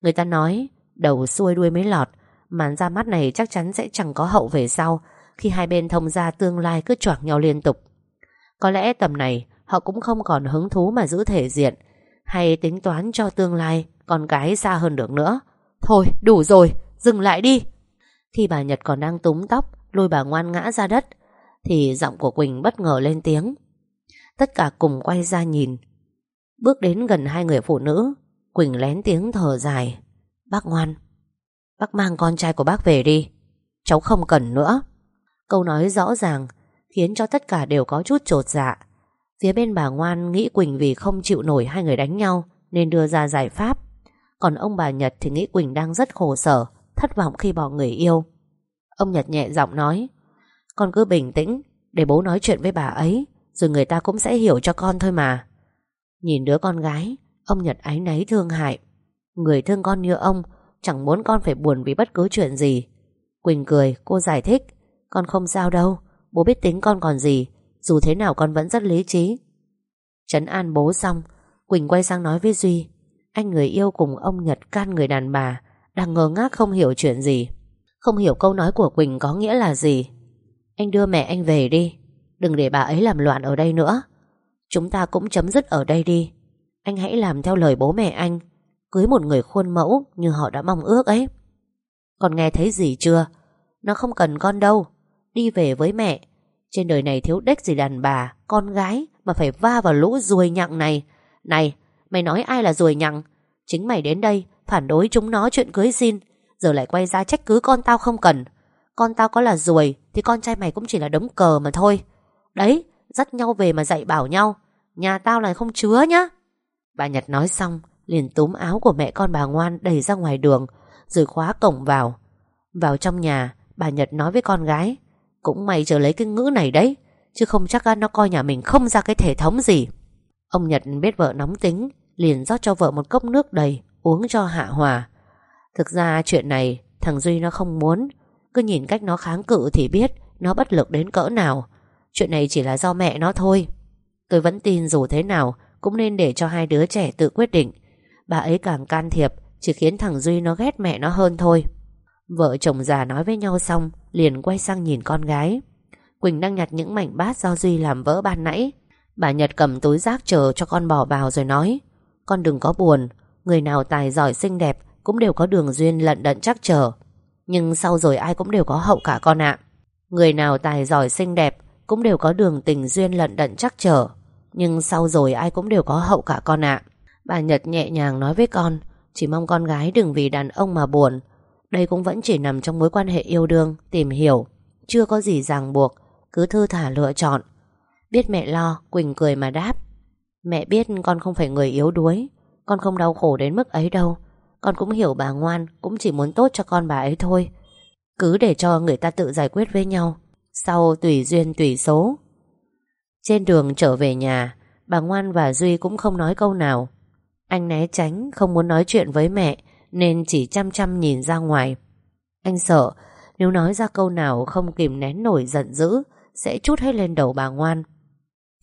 Người ta nói, đầu xuôi đuôi mới lọt, màn ra mắt này chắc chắn sẽ chẳng có hậu về sau, khi hai bên thông ra tương lai cứ choảng nhau liên tục. Có lẽ tầm này, họ cũng không còn hứng thú mà giữ thể diện, hay tính toán cho tương lai Con cái xa hơn được nữa Thôi đủ rồi dừng lại đi. Khi bà Nhật còn đang túm tóc Lôi bà ngoan ngã ra đất Thì giọng của Quỳnh bất ngờ lên tiếng. Tất cả cùng quay ra nhìn. Bước đến gần hai người phụ nữ Quỳnh lén tiếng thở dài. Bác ngoan Bác mang con trai của bác về đi. Cháu không cần nữa. Câu nói rõ ràng khiến cho tất cả đều có chút trột dạ. Phía bên bà Ngoan nghĩ Quỳnh vì không chịu nổi hai người đánh nhau nên đưa ra giải pháp. Còn ông bà Nhật thì nghĩ Quỳnh đang rất khổ sở, thất vọng khi bỏ người yêu. Ông Nhật nhẹ giọng nói Con cứ bình tĩnh để bố nói chuyện với bà ấy rồi người ta cũng sẽ hiểu cho con thôi mà. Nhìn đứa con gái, ông Nhật áy náy thương hại. Người thương con như ông chẳng muốn con phải buồn vì bất cứ chuyện gì. Quỳnh cười, cô giải thích Con không sao đâu, bố biết tính con còn gì Dù thế nào con vẫn rất lý trí Trấn an bố xong Quỳnh quay sang nói với Duy Anh người yêu cùng ông Nhật can người đàn bà đang ngơ ngác không hiểu chuyện gì. Không hiểu câu nói của Quỳnh có nghĩa là gì. Anh đưa mẹ anh về đi. Đừng để bà ấy làm loạn ở đây nữa. Chúng ta cũng chấm dứt ở đây đi. Anh hãy làm theo lời bố mẹ anh. Cưới một người khuôn mẫu Như họ đã mong ước ấy. Con nghe thấy gì chưa? Nó không cần con đâu. Đi về với mẹ. Trên đời này thiếu đếch gì đàn bà, Con gái mà phải va vào lũ ruồi nhặng này. Này, mày nói ai là ruồi nhặng? Chính mày đến đây Phản đối chúng nó chuyện cưới xin Giờ lại quay ra trách cứ con tao không cần. Con tao có là ruồi, Thì con trai mày cũng chỉ là đống cờ mà thôi. Đấy, Dắt nhau về mà dạy bảo nhau, Nhà tao này không chứa nhá. Bà Nhật nói xong, liền túm áo của mẹ con bà ngoan đẩy ra ngoài đường, Rồi khóa cổng vào. Vào trong nhà, Bà Nhật nói với con gái, Cũng mày chờ lấy cái ngữ này đấy, Chứ không chắc nó coi nhà mình không ra cái thể thống gì. Ông Nhật biết vợ nóng tính, Liền rót cho vợ một cốc nước đầy. Uống cho hạ hòa. Thực ra chuyện này, thằng Duy nó không muốn. Cứ nhìn cách nó kháng cự thì biết Nó bất lực đến cỡ nào. Chuyện này chỉ là do mẹ nó thôi. Tôi vẫn tin dù thế nào, Cũng nên để cho hai đứa trẻ tự quyết định. Bà ấy càng can thiệp, Chỉ khiến thằng Duy nó ghét mẹ nó hơn thôi. Vợ chồng già nói với nhau xong, Liền quay sang nhìn con gái. Quỳnh đang nhặt những mảnh bát do Duy làm vỡ ban nãy. Bà Nhật cầm túi rác chờ cho con bỏ vào rồi nói, Con đừng có buồn Người nào tài giỏi xinh đẹp Cũng đều có đường duyên lận đận chắc chờ Nhưng sau rồi ai cũng đều có hậu cả con ạ. Người nào tài giỏi xinh đẹp Cũng đều có đường tình duyên lận đận chắc trở. Nhưng sau rồi ai cũng đều có hậu cả con ạ. Bà Nhật nhẹ nhàng nói với con, Chỉ mong con gái đừng vì đàn ông mà buồn. Đây cũng vẫn chỉ nằm trong mối quan hệ yêu đương, Tìm hiểu. Chưa có gì ràng buộc, Cứ thư thả lựa chọn. Biết mẹ lo, Quỳnh cười mà đáp, Mẹ biết con không phải người yếu đuối. Con không đau khổ đến mức ấy đâu Con cũng hiểu bà ngoan, Cũng chỉ muốn tốt cho con bà ấy thôi Cứ để cho người ta tự giải quyết với nhau Sau tùy duyên tùy số Trên đường trở về nhà, Bà Ngoan và Duy cũng không nói câu nào Anh né tránh, Không muốn nói chuyện với mẹ, nên chỉ chăm chăm nhìn ra ngoài. Anh sợ, nếu nói ra câu nào không kìm nén nổi giận dữ, sẽ chút hết lên đầu bà ngoan.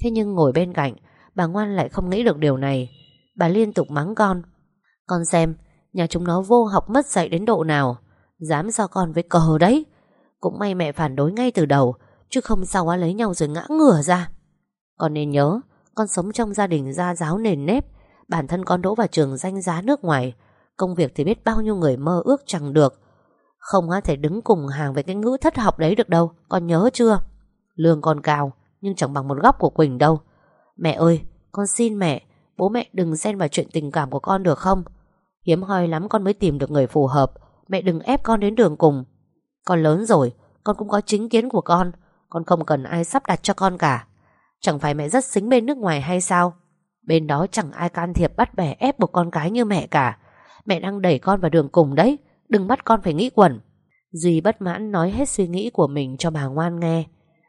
Thế nhưng ngồi bên cạnh, bà ngoan lại không nghĩ được điều này. Bà liên tục mắng con. Con xem, nhà chúng nó vô học mất dạy đến độ nào. Dám so con với cờ đấy. Cũng may mẹ phản đối ngay từ đầu, chứ không sao á lấy nhau rồi ngã ngửa ra. Con nên nhớ, con sống trong gia đình gia giáo nền nếp, bản thân con đỗ vào trường danh giá nước ngoài, Công việc thì biết bao nhiêu người mơ ước chẳng được Không á thể đứng cùng hàng với cái ngữ thất học đấy được đâu Con nhớ chưa Lương con cao Nhưng chẳng bằng một góc của Quỳnh đâu Mẹ ơi con xin mẹ Bố mẹ đừng xen vào chuyện tình cảm của con được không? Hiếm hoi lắm con mới tìm được người phù hợp. Mẹ đừng ép con đến đường cùng. Con lớn rồi, Con cũng có chính kiến của con. Con không cần ai sắp đặt cho con cả. Chẳng phải mẹ rất xính bên nước ngoài hay sao? Bên đó chẳng ai can thiệp bắt bẻ ép buộc con cái như mẹ cả. Mẹ đang đẩy con vào đường cùng đấy, Đừng bắt con phải nghĩ quẩn. Duy bất mãn nói hết suy nghĩ của mình cho bà ngoan nghe.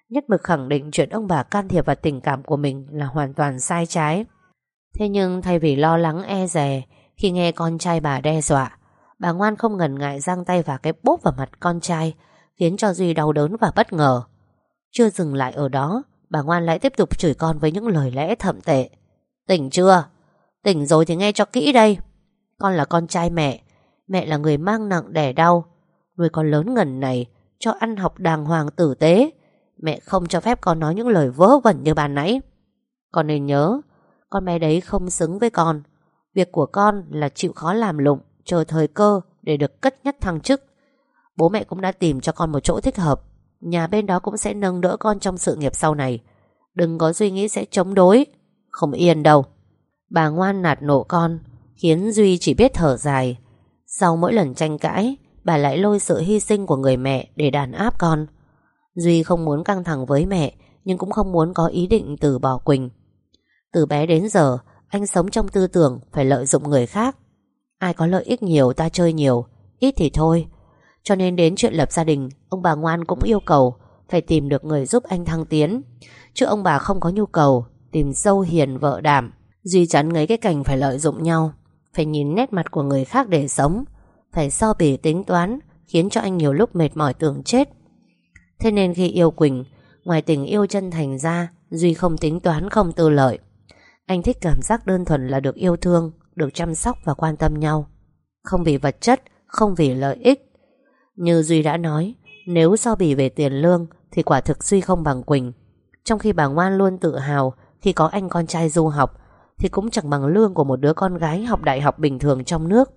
Nhất mực khẳng định chuyện ông bà can thiệp vào tình cảm của mình là hoàn toàn sai trái. Thế nhưng thay vì lo lắng e rè Khi nghe con trai bà đe dọa, Bà ngoan không ngần ngại giang tay vào cái bốp vào mặt con trai, Khiến cho Duy đau đớn và bất ngờ. Chưa dừng lại ở đó, Bà ngoan lại tiếp tục chửi con với những lời lẽ thậm tệ. Tỉnh chưa? Tỉnh rồi thì nghe cho kỹ đây. Con là con trai mẹ Mẹ là người mang nặng đẻ đau. Nuôi con lớn ngần này, Cho ăn học đàng hoàng tử tế. Mẹ không cho phép con nói những lời vớ vẩn như bà nãy. Con nên nhớ con bé đấy không xứng với con. Việc của con là chịu khó làm lụng Chờ thời cơ để được cất nhắc thăng chức. Bố mẹ cũng đã tìm cho con một chỗ thích hợp. Nhà bên đó cũng sẽ nâng đỡ con trong sự nghiệp sau này. Đừng có suy nghĩ sẽ chống đối. Không yên đâu. Bà ngoan nạt nộ con khiến Duy chỉ biết thở dài. Sau mỗi lần tranh cãi, bà lại lôi sự hy sinh của người mẹ để đàn áp con. Duy không muốn căng thẳng với mẹ Nhưng cũng không muốn có ý định từ bỏ Quỳnh. Từ bé đến giờ, Anh sống trong tư tưởng Phải lợi dụng người khác. Ai có lợi ích nhiều, ta chơi nhiều, Ít thì thôi. Cho nên đến chuyện lập gia đình, Ông bà ngoan cũng yêu cầu Phải tìm được người giúp anh thăng tiến. Chứ ông bà không có nhu cầu, Tìm dâu hiền vợ đảm, Duy chắn ngấy cái cảnh phải lợi dụng nhau, Phải nhìn nét mặt của người khác để sống, Phải so bỉ tính toán, Khiến cho anh nhiều lúc mệt mỏi tưởng chết. Thế nên khi yêu Quỳnh, Ngoài tình yêu chân thành ra, Duy không tính toán, không tư lợi. Anh thích cảm giác đơn thuần là được yêu thương Được chăm sóc và quan tâm nhau. Không vì vật chất Không vì lợi ích. Như Duy đã nói Nếu so bì về tiền lương Thì quả thực Duy không bằng Quỳnh. Trong khi bà Ngoan luôn tự hào Khi có anh con trai du học Thì cũng chẳng bằng lương của một đứa con gái Học đại học bình thường trong nước.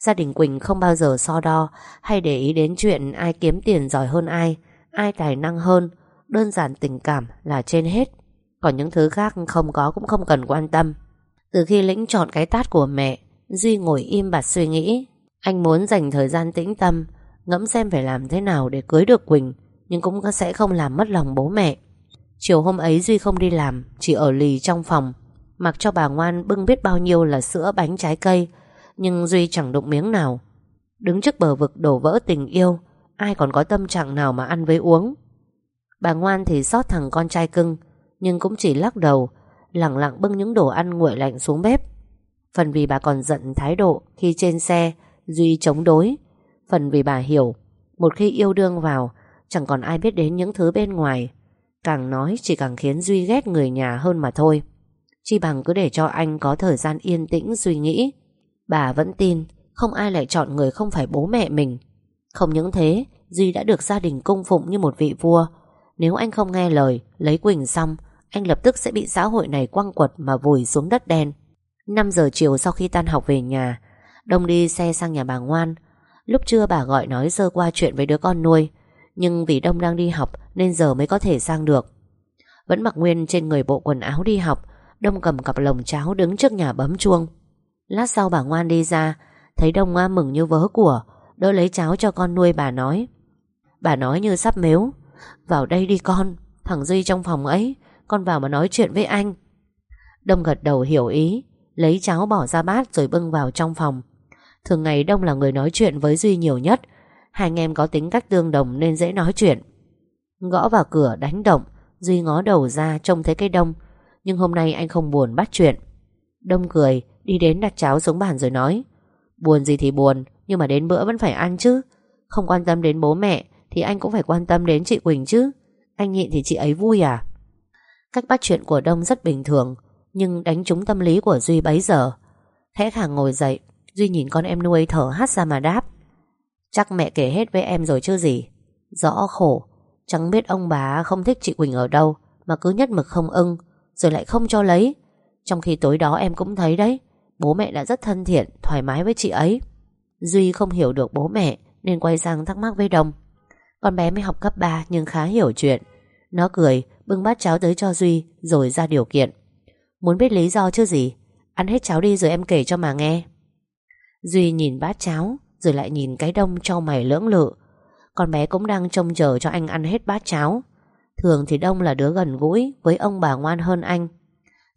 Gia đình Quỳnh không bao giờ so đo Hay để ý đến chuyện ai kiếm tiền giỏi hơn ai ai tài năng hơn, đơn giản tình cảm là trên hết. Còn những thứ khác không có cũng không cần quan tâm. Từ khi lĩnh chọn cái tát của mẹ, Duy ngồi im bặt suy nghĩ. Anh muốn dành thời gian tĩnh tâm, ngẫm xem phải làm thế nào để cưới được Quỳnh, nhưng cũng sẽ không làm mất lòng bố mẹ. Chiều hôm ấy Duy không đi làm, chỉ ở lì trong phòng, mặc cho bà ngoan bưng biết bao nhiêu là sữa bánh trái cây, nhưng Duy chẳng đụng miếng nào. Đứng trước bờ vực đổ vỡ tình yêu, Ai còn có tâm trạng nào mà ăn với uống Bà ngoan thì xót thằng con trai cưng nhưng cũng chỉ lắc đầu, Lặng lặng bưng những đồ ăn nguội lạnh xuống bếp. Phần vì bà còn giận thái độ Khi trên xe Duy chống đối. Phần vì bà hiểu, Một khi yêu đương vào, Chẳng còn ai biết đến những thứ bên ngoài. Càng nói chỉ càng khiến Duy ghét người nhà hơn mà thôi. Chi bằng cứ để cho anh có thời gian yên tĩnh suy nghĩ. Bà vẫn tin, Không ai lại chọn người không phải bố mẹ mình. Không những thế, Duy đã được gia đình cung phụng như một vị vua. Nếu anh không nghe lời, Lấy Quỳnh xong anh lập tức sẽ bị xã hội này quăng quật Mà vùi xuống đất đen. 5 giờ chiều sau khi tan học về nhà, Đông đi xe sang nhà bà Ngoan. Lúc trưa bà gọi nói sơ qua chuyện với đứa con nuôi, Nhưng vì Đông đang đi học Nên giờ mới có thể sang được. Vẫn mặc nguyên trên người bộ quần áo đi học, Đông cầm cặp lồng cháo đứng trước nhà bấm chuông. Lát sau bà Ngoan đi ra, Thấy Đông Ngoa mừng như vớ của, Đỡ lấy cháo cho con nuôi bà nói. Bà nói như sắp mếu, Vào đây đi con, Thằng Duy trong phòng ấy con vào mà nói chuyện với anh. Đông gật đầu hiểu ý, Lấy cháo bỏ ra bát rồi bưng vào trong phòng. Thường ngày Đông là người nói chuyện với Duy nhiều nhất, Hai anh em có tính cách tương đồng nên dễ nói chuyện. Gõ vào cửa đánh động, Duy ngó đầu ra trông thấy cái Đông, Nhưng hôm nay anh không buồn bắt chuyện. Đông cười, Đi đến đặt cháo xuống bàn rồi nói, Buồn gì thì buồn, nhưng mà đến bữa vẫn phải ăn chứ. Không quan tâm đến bố mẹ Thì anh cũng phải quan tâm đến chị Quỳnh chứ. Anh nhịn thì chị ấy vui à? Cách bắt chuyện của Đông rất bình thường Nhưng đánh trúng tâm lý của Duy bấy giờ. Khẽ khàng ngồi dậy Duy nhìn con em nuôi thở hát ra mà đáp. Chắc mẹ kể hết với em rồi chứ gì? Rõ khổ Chẳng biết ông bà không thích chị Quỳnh ở đâu Mà cứ nhất mực không ưng Rồi lại không cho lấy. Trong khi tối đó em cũng thấy đấy Bố mẹ đã rất thân thiện, thoải mái với chị ấy. Duy không hiểu được bố mẹ Nên quay sang thắc mắc với Đông. Con bé mới học cấp 3 nhưng khá hiểu chuyện. Nó cười bưng bát cháo tới cho Duy, Rồi ra điều kiện. Muốn biết lý do chứ gì? Ăn hết cháo đi rồi em kể cho mà nghe. Duy nhìn bát cháo, Rồi lại nhìn cái đông cho mày lưỡng lự. Con bé cũng đang trông chờ cho anh ăn hết bát cháo. Thường thì Đông là đứa gần gũi Với ông bà ngoan hơn anh.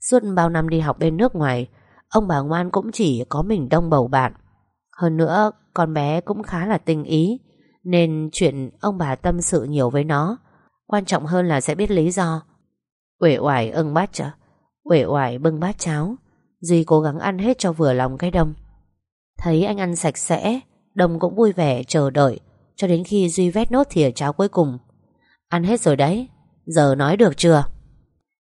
Suốt bao năm đi học bên nước ngoài, Ông bà ngoan cũng chỉ có mình Đông bầu bạn. Hơn nữa, con bé cũng khá là tinh ý, Nên chuyện ông bà tâm sự nhiều với nó. Quan trọng hơn là sẽ biết lý do. Uể oải ưng bát chả Uể oải bưng bát cháo. Duy cố gắng ăn hết cho vừa lòng cái đông. Thấy anh ăn sạch sẽ, Đông cũng vui vẻ chờ đợi, Cho đến khi Duy vét nốt thìa cháo cuối cùng. Ăn hết rồi đấy, Giờ nói được chưa?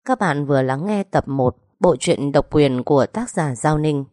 Các bạn vừa lắng nghe tập 1 Bộ truyện độc quyền của tác giả Giao Ninh.